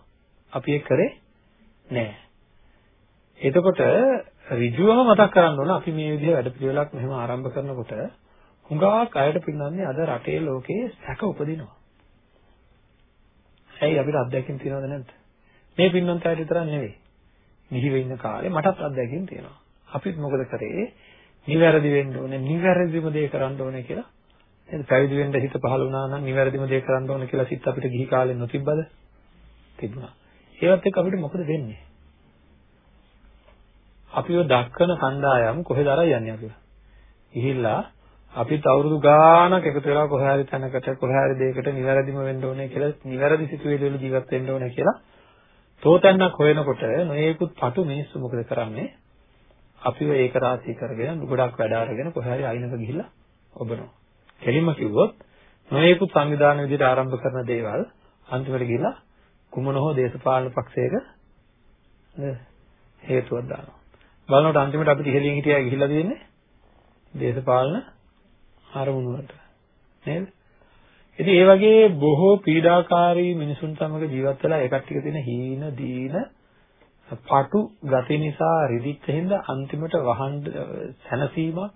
අපි ඒක කරේ නෑ. එතකොට ඍජුවම මතක් කරන්න ඕන අපි මේ විදිහ වැඩපිළිවෙලක් මෙහෙම ආරම්භ කරනකොට හුඟක් අයට පින්නන්නේ අද රටේ ලෝකේ සැක උපදිනවා. ඇයි අපිට අත්දැකීම් තියෙනවද නැද්ද? මේ පින්නන්ත අයට විතරක් නෙවෙයි. නිහිව ඉන්න කාලේ මටත් අත්දැකීම් තියෙනවා. අපිත් මොකද කරේ? නිවැරදි වෙන්න ඕනේ, නිවැරදිම දේ කරන්න ඕනේ කියලා. නේද? පැවිදි වෙන්න හිත පහළ වුණා නම් නිවැරදිම දේ කරන්න ඕනේ කියලා සිත් අපිට ගිහි කාලේ නොතිබ්බද? තිබුණා. ඒවත් එක්ක අපිට මොකද වෙන්නේ? අපිව දක්කන කණ්ඩායම් කොහෙද අරන් යන්නේ අපිව? ගිහිල්ලා අපිත් අවුරුදු ගාණක් එකතු වෙලා කොහේ හරි තැනකට කොහේ හරි දෙයකට නිවැරදිම වෙන්න ඕනේ කියලා නිවැරදි සිතුවිලි වල ජීවත් වෙන්න ඕනේ කියලා තෝතැන්නක් හොයනකොට නොයේකුත් පටු මිනිස්සු මොකද කරන්නේ? අපිව ඒක රාශී කරගෙන ගොඩක් වැඩ අරගෙන කොහේ හරි අයිනක ගිහිල්ලා ඔබනවා. කෙලින්ම කිව්වොත් නොයේකුත් සංවිධාන විදිහට ආරම්භ කරන දේවල් අන්තිමට ගිහිල්ලා කුමන හෝ දේශපාලන පක්ෂයක හේතුවක් දානවා. බලනකොට අන්තිමට අපිට ඉහළින් හිටියා ගිහිල්ලා තියෙන්නේ දේශපාලන අරමුණු වලට. නේද? ඉතින් ඒ වගේ බොහෝ පීඩාකාරී මිනිසුන් සමග ජීවත් වෙලා ඒ කට්ටිය තියෙන හීන දීන පටු ගති නිසා රිදිච්ච හින්දා අන්තිමට වහන් සැනසීමක්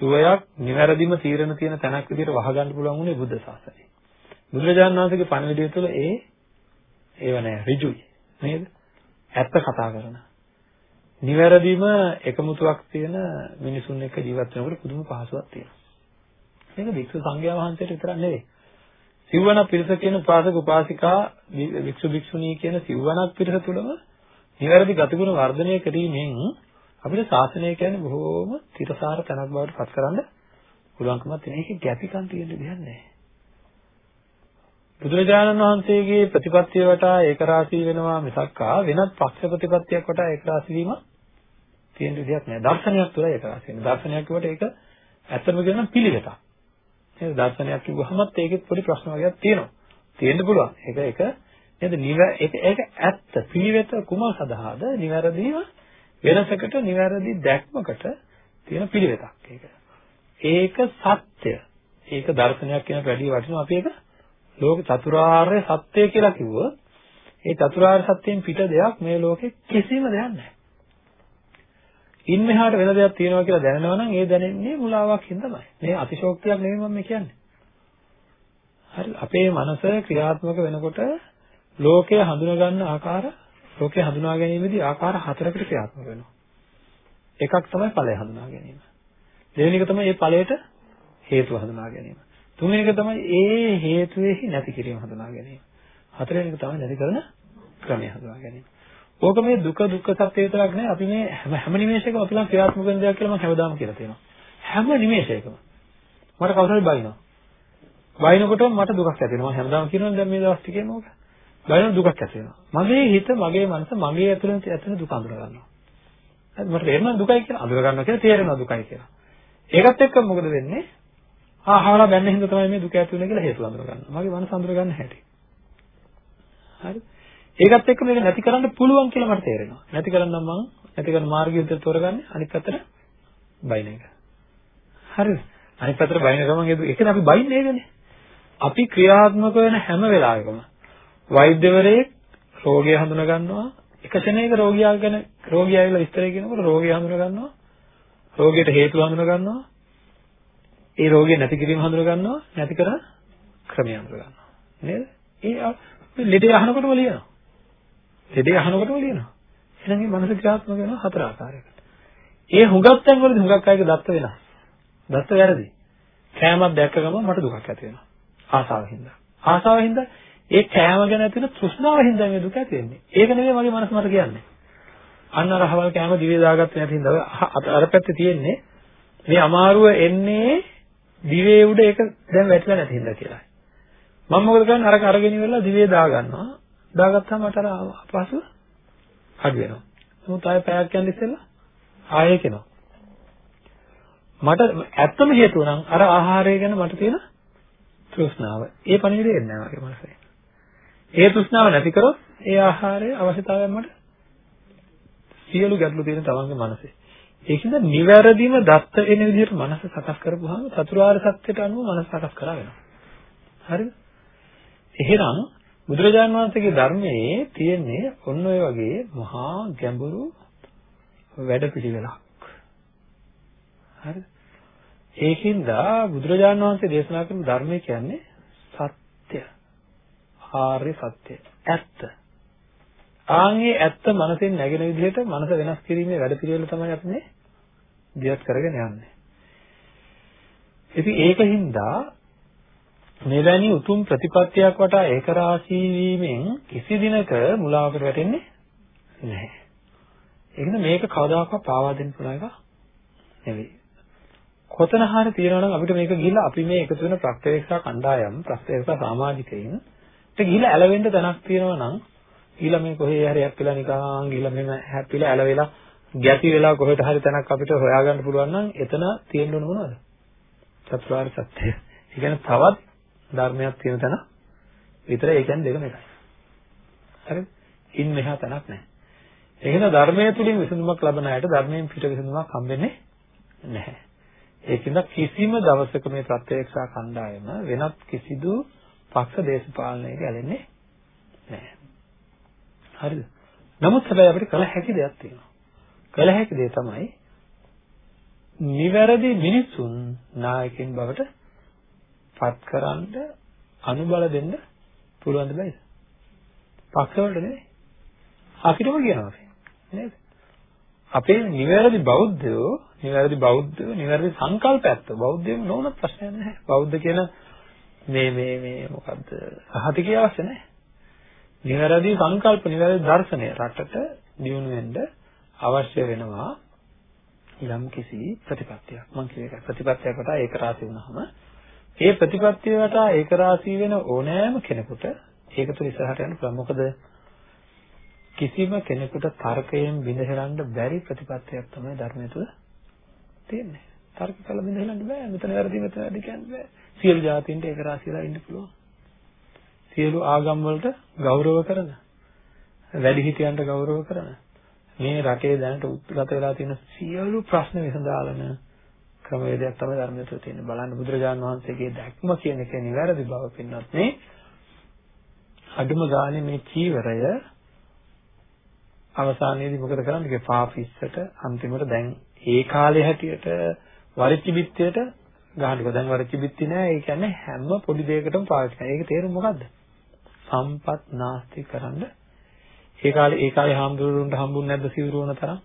සුවයක් නිවැරදිම තීරණ තියෙන තැනක් විදිහට වහගන්න පුළුවන් උනේ බුද්ධ ශාසනය. බුදුරජාණන් වහන්සේගේ පණිවිඩය තුළ ඒ ඒව නෑ ඍජුයි නේද? ඇත්ත කතා කරන. නිවැරදිම එකමුතුවක් තියෙන මිනිසුන් එක්ක ජීවත් වෙනකොට පුදුම පහසුවක් තියෙනවා. මේක වික්ෂු සංඝයා වහන්සේට විතරක් නෙවෙයි. සිව්වන පිරිස කියන උපාසක උපාසිකා වික්ෂු භික්ෂුණී කියන සිව්වනක් පිරිස තුළම නිවැරදි ගතිගුණ වර්ධනය කිරීමෙන් අපිට ශාසනය කියන්නේ බොහෝම තිරසාර තැනක් බවට පත් කරන්න පුළුවන්කමක් තියෙන. ඒකේ ගැපිකම් තියෙන්න දෙයක් නැහැ. බුදුරජාණන් වහන්සේගේ ප්‍රතිපත්තිය වටා ඒකරාශී වෙනවා මිසක්කා වෙනත් පක්ෂ ප්‍රතිපත්තියක් වටා ඒකරාශී වීම තියෙන විදියක් නෑ. දර්ශනයක් තුළ ඒකරාශී වෙන. දර්ශනයක් කිව්වට ඒක ඇත්තම කියනවා පිළිවෙතක්. නේද? දර්ශනයක් කිව්වහමත් ඒකෙත් පොඩි ප්‍රශ්න වර්ගයක් තියෙනවා. තියෙන්න පුළුවන්. ඒක ඒක නේද? නිව ඒක ඒක ඇත්ත පිළිවෙත කුමල් සඳහාද? නිවැරදිව වෙනසකට නිවැරදි දැක්මකට තියෙන පිළිවෙතක් ඒක. ඒක සත්‍ය. ඒක දර්ශනයක් කියන වැඩි වටිනවා අපි ඒක ලෝක චතුරාර්ය සත්‍ය කියලා කිව්වොත් ඒ චතුරාර්ය සත්‍යයෙන් පිට දෙයක් මේ ලෝකේ කිසිම දෙයක් නැහැ. ඉන් මෙහාට වෙන දෙයක් තියෙනවා කියලා දැනනවා නම් ඒ දැනෙන්නේ මුලාවක් හින්දාමයි. මේ අතිශෝක්තියක් නෙමෙයි මම කියන්නේ. හරි අපේ මනස ක්‍රියාත්මක වෙනකොට ලෝකය හඳුනා ගන්න ආකාර ලෝකය හඳුනා ගැනීමේදී ආකාර හතරකට ක්‍රියාත්මක වෙනවා. එකක් තමයි ඵලය හඳුනා ගැනීම. දෙවෙනි එක තමයි මේ ඵලයට හේතුව හඳුනා ගැනීම. තුන්වෙනි එක තමයි ඒ හේතුවේහි නැති කිරීම හඳුනා ගැනීම. හතරවෙනි එක තමයි නැති කරන ක්‍රමය හඳුනා ගැනීම. ඕක මේ දුක දුක්ඛ සත්‍ය විතරක් නෑ අපි මේ හැම හැම නිමේෂයකම අපි ලං ක්‍රියාත්මක වෙන දෙයක් කියලා මම හැමදාම කියලා තියෙනවා. හැම නිමේෂයකම. මට කවුරු හරි බයිනවා. බයිනකොට මට දුකක් ඇති වෙනවා. මම හැමදාම කියනවා දැන් මේ දවස් ටිකේම ඕක. බයින දුකක් ඇති වෙනවා. මගේ හිත මගේ මනස මගේ ඇතුළෙන් ඇතිවෙන දුක අඳුර ගන්නවා. හරි මට තේරෙනවා දුකයි කියලා අඳුර ගන්නවා කියලා තේරෙනවා දුකයි කියලා. ඒකත් එක්ක මොකද වෙන්නේ? ආ හාලා බැන්න හින්දා තමයි මේ දුක ඇති වෙන්නේ කියලා හේතු අඳුර ගන්නවා. මගේ මනස අඳුර ගන්න හැටි. හරි. ඒකත් එක්ක මේක නැති කරන්න පුළුවන් කියලා මට තේරෙනවා. නැති කරන්න මම නැති කරන මාර්ගය විතර තෝරගන්නේ අනිත් පැත්තට බයින එක. හරිද? අනිත් පැත්තට බයින ගමන් ඒකනේ අපි බයින්නේ ඒකනේ. අපි ක්‍රියාත්මක වෙන හැම වෙලාවෙකම වෛද්‍යවරයෙක් රෝගය හඳුනා ගන්නවා එක ක්ෂණයක රෝගියා ගැන රෝගියා ඇවිල්ලා විස්තරය කියනකොට රෝගය හඳුනා ගන්නවා රෝගයට හේතුව හඳුනා ගන්නවා ඒ රෝගය නැති කිරීම හඳුනා ගන්නවා නැති කරන ක්‍රමය හඳුනා ගන්නවා නේද? ඒ ලෙඩේ අහනකොටම ලියනවා. ලෙඩේ අහනකොටම ලියනවා. එහෙනම් මේ මනස ක්‍රියාත්මක වෙනවා හතර ආකාරයකට. ඒ හුඟක් තැන් වලදී හුඟක් අයගේ දත්ත වෙනස් දත්ත වැරදි. කෑමක් දැක්ක ගමන් මට දුකක් ඇති වෙනවා. ආසාවෙන් හින්දා. ආසාවෙන් හින්දා ඒ කෑම ගැන ඇති වෙන තෘෂ්ණාව හින්දා මේ දුක ඇති වෙන්නේ. ඒක නෙමෙයි මගේ මනස මට කියන්නේ. අන්න අර අහවල් කෑම දිවේ දාගත්තේ නැති හින්දා අර පැත්තේ තියෙන්නේ මේ අමාරුව එන්නේ දිවේ උඩ ඒක දැන් වැටිලා නැති හින්දා කියලා. මම මොකද කරන්නේ අරක අරගෙන ඉවරලා දිවේ දා ගන්නවා. දාගත්තාම මට අර අපහසු අඩු වෙනවා. නමුත් ආයෙ පැයක් යන ඉස්සෙල්ලා ආයෙ කෙනවා. මට ඇත්තම හේතුව නම් අර ආහාරය ගැන මට තියෙන තෘෂ්ණාව. ඒ පණිවිඩය එන්නේ නැහැ මගේ මනසේ. ඒ තෘෂ්ණාව නැති කරොත් ඒ ආහාරයේ අවශ්‍යතාවයන් මට සියලු ගැටලු තියෙන තමන්ගේ මනසේ. ඒකින්ද නිවැරදිම දත්ත එන විදිහට මනස සකස් කරපුවාම චතුරාර්ය සත්‍යයට අනුව මනස සකස් කරා වෙනවා. හරිද? එහෙනම් බුදුරජාණන් වහන්සේගේ ධර්මයේ තියෙන්නේ ඔන්න ඔය වගේ මහා ගැඹුරු වැඩපිළිවෙලක්. හරිද? ඒකින්ද බුදුරජාණන් වහන්සේ දේශනා කරන ධර්මය කියන්නේ සත්‍ය. ආර්ය සත්‍ය. ඇත්ත. ආන්ගේ ඇත්ත මනසෙන් නැගෙන විදිහට මනස වෙනස් කිරීමේ වැඩ පිළිවෙල තමයි අපි මේ දියත් කරගෙන යන්නේ. ඉතින් ඒකින්ද මෙවැනි උතුම් ප්‍රතිපත්තියක් වටා ඒකරාශී වීමෙන් කිසි දිනක මුලාවකට වැටෙන්නේ නැහැ. ඒකද මේක කවදාකවත් පාවා දෙන්න පුළුවන් එක නෙවෙයි. කොතන හරි තියෙනවා නම් අපිට මේක ගිහිල්ලා අපි මේ එකතු වෙන ප්‍රත්‍යක්ෂ කණ්ඩායම් ප්‍රත්‍යක්ෂ සමාජිකයින් ට ගිහිලා ඇලවෙන්න තැනක් තියෙනවා නම් ගිහිලා මේ කොහේ හරි හැප්පිලා නිකන් ගිහිලා මෙහෙම හැප්පිලා ඇලවෙලා ගැටි වෙලා කොහෙට හරි තැනක් අපිට හොයාගන්න පුළුවන් නම් එතන තියෙන්න ඕන මොනවද? චතුරාර්ය සත්‍යය. ඒ කියන්නේ තවත් ධර්මයක් තියෙන තැන විතර ඒ කියන්නේ දෙකම එකයි. හරිද? ඉන් මෙහා තැනක් නැහැ. එහෙනම් ධර්මයේ තුලින් විසඳුමක් ලබන අයට ධර්මයෙන් පිට විසඳුමක් හම්බෙන්නේ නැහැ. ඒකින්ද කිසිම දවසක මේ ප්‍රත්‍යක්ෂා කණ්ඩායම වෙනත් කිසිදු පක්ෂ දේශපාලනයක ඇලෙන්නේ නැහැ. හරිද? නමුත් හැබැයි අපිට කළ හැකි දෙයක් තියෙනවා. කළ හැකි දේ තමයි නිවැරදි මිනිසුන් නායකයන් බවට පත්කරන්න අනුබල දෙන්න පුළුවන්ද බැයිද? පක්ෂවලට නෙවෙයි. අපිටම කියනවා නේද? අපේ නිවැරදි බෞද්ධයෝ නිවැරදි බෞද්ධයෝ නිවැරදි සංකල්පයත් බෞද්ධයෝ නොවුනත් ප්‍රශ්නයක් නැහැ. බෞද්ධ කියන මේ මේ මේ මොකද්ද? සහතිකය අවශ්‍ය නැහැ. නිවැරදි සංකල්ප නිවැරදි දර්ශනය රටට දියුණු වෙන්න අවශ්‍ය වෙනවා යම් කිසි ප්‍රතිපත්තියක්. මම කිය එක ප්‍රතිපත්තියකට ඒක රාශි වුණාම ඒ ප්‍රතිපත්තියට ඒක රාශී වෙන ඕනෑම කෙනෙකුට ඒක තුළ ඉස්සරහට යන්න පුළුවන්. මොකද කිසිම කෙනෙකුට තර්කයෙන් බිඳහෙලන්න බැරි ප්‍රතිපත්තියක් තමයි ධර්මය තුළ තියෙන්නේ. තර්ක කළ බිඳහෙලන්න බෑ. මෙතන වැරදි මෙතන වැරදි කියන්න බෑ. සියලු જાතින්ට ඒක රාශියලා ඉන්න පුළුවන්. සියලු ආගම් වලට ගෞරව කරන වැඩිහිටියන්ට ගෞරව කරන මේ රටේ දැනට උත්ගත වෙලා තියෙන සියලු ප්‍රශ්න විසඳාලන ක්‍රමවේදයක් තමයි ධර්මයේ තුල තියෙන්නේ. බලන්න බුදුරජාණන් වහන්සේගේ දැක්ම කියන එක නිවැරදි බව පින්නත් මේ අඩුම ගානේ මේ චීවරය අවසානයේදී මොකද කරන්නේ? පාපිස්සට අන්තිමට දැන් ඒ කාලේ හැටියට වරිච්චි බිත්තියට ගහන්නකො දැන් වරිච්චි බිත්ති නෑ ඒ කියන්නේ හැම පොඩි දෙයකටම පාවිච්චි කරනවා. ඒක තේරුම මොකද්ද? සම්පත් නාස්ති කරන්න ඒ කාලේ ඒ කාලේ හාමුදුරුවන්ට හම්බුනේ නැද්ද සිවුරු වුණ තරම්?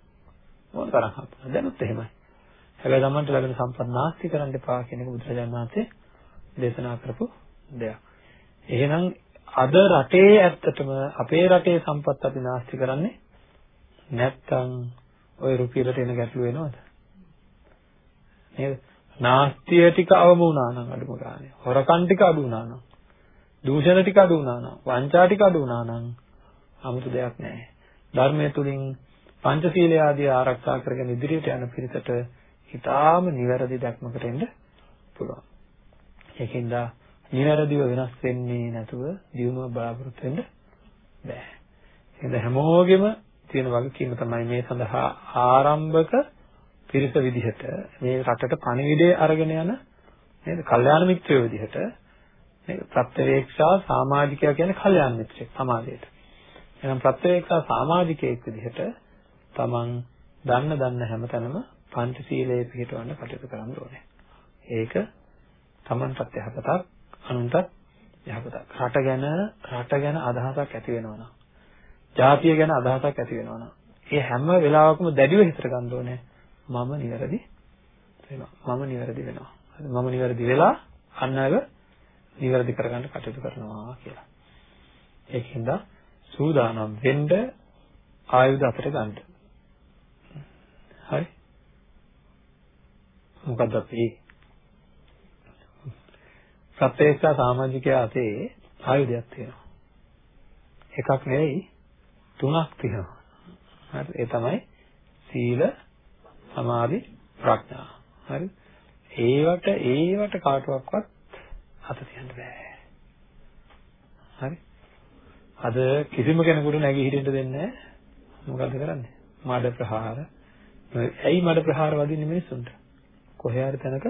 මොන තරම් හම්බුණා. දැනුත් එහෙමයි. හැබැයි තමන්ට ලැබෙන සම්පත් නාස්ති කරන්න එපා කියන එක බුදුරජාණන් වහන්සේ දේශනා කරපු දෙයක්. එහෙනම් අද රටේ ඇත්තටම අපේ රටේ සම්පත් අපි නාස්ති කරන්නේ නැත්තම් ওই රුපියලට එන ගැටලු වෙනවද? නේද? නාස්තිය ටික අවම වුණා නම් අඩුම ගානේ. හොරකම් ටික අඩු වුණා නම්. දූෂණ ටික අඩු වුණා නම්. වංචා ටික අඩු වුණා නම් 아무තු දෙයක් නැහැ. ධර්මයේ තුලින් පංචශීලය ආදී ආරක්ෂා කරගෙන ඉදිරියට යන පිරිසට ඊටාම නිවැරදි දැක්මකට එන්න පුළුවන්. ඒකින්ද නිවැරදිව වෙනස් වෙන්නේ නැතුව දියුණුව බලාපොරොත්තු වෙන්න බෑ. එහෙනම් හැමෝගෙම තියෙන වගකීම තමයි මේ සඳහා ආරම්භක පිරිස විදිහට මේ රටට පණිවිඩය අරගෙන යන නේද? කල්යාණ මිත්‍රයෝ විදිහට නේද? ප්‍රත්‍යවේක්ෂා සමාජිකයා කියන්නේ කල්යාණ මිත්‍රයෙක් සමාජයට. එහෙනම් ප්‍රත්‍යවේක්ෂා සමාජිකයෙක් විදිහට තමන් දන්න දන්න හැමතැනම පංචශීලයේ පිළිපදවන්න කටයුතු කරන්න ඕනේ. ඒක තමන්ටත් යහපතක් අනුන්ටත් යහපතක්. රට ගැන රට ගැන අදහසක් ඇති වෙනවා ජාතිය ගැන අදහසක් ඇති වෙනවා ඒ හැම වෙලාවකම දැඩිව හිතට ගන්න ඕනේ මම නිවැරදි වෙනවා. මම නිවැරදි වෙනවා. මම නිවැරදි වෙලා අන්නව නිවැරදි කරගන්න කටයුතු කරනවා කියලා. ඒකින්ද සූදානම් වෙන්න ආයුධ අපිට ගන්න. හරි. මොකද්ද අපි සත්‍යේක්ෂා සමාජිකයා අතේ ආයුධයක් තියෙනවා. එකක් නෙවෙයි තුනක් තියෙනවා. හරි ඒ තමයි සීල සමාධි ප්‍රඥා. හරි. ඒවට ඒවට කාටවත් අත තියන්න බෑ. හරි. අද කිසිම කෙනෙකුට නැගී හිටින්න දෙන්නේ මොකද කරන්නේ? මඩ ප්‍රහාර. ඇයි මඩ ප්‍රහාර වදින්නේ මිනිස්සුන්ට? කොහේ හරි තැනක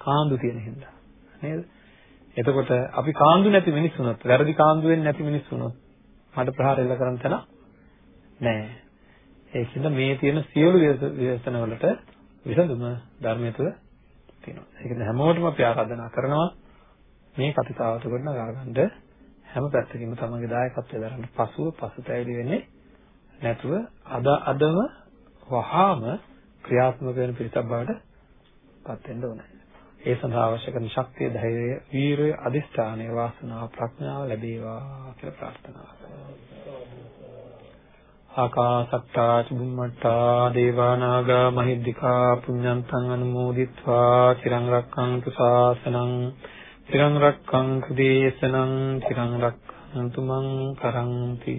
කාන්දු තියෙන හින්දා. නේද? එතකොට අපි කාන්දු නැති මිනිස්සුනොත්, වැරදි කාන්දු වෙන්නේ නැති මිනිස්සුනොත් මඩ ප්‍රහාර එල්ල කරන් තැන නෑ. ඒකින්ද මේ තියෙන සියලු ව්‍යසන වලට විසඳුම ධර්මයේ තුල තියෙනවා. ඒකද හැමෝටම අපි ආරාධනා කරනවා මේ කතිකාවත ගොඩනගා ගන්න හැම පැත්තකින්ම තමන්ගේ දායකත්වය දරන්න පසුව පසුතැවිලි වෙන්නේ නැතුව අද අදම වහාම ක්‍රියාත්මක වෙන පිරිසක් බවට පත් වෙන්න ඕනේ. ඒ සඳහා අවශ්‍ය කරන ශක්තිය, ධෛර්යය, වීරිය, අදිස්ථානය, වාසනාව, ප්‍රඥාව ලැබේවා කියලා ප්‍රාර්ථනා කරනවා. ආකාසත්තා චුම්මත්තා දේවා නාග මහිද්దికා පුඤ්ඤන්තං අනුමෝදිත්වා චිරං රක්ඛන්තු ශාසනං චිරං රක්ඛන්තු දේශනං චිරං රක්ඛන්තු මං කරන්ති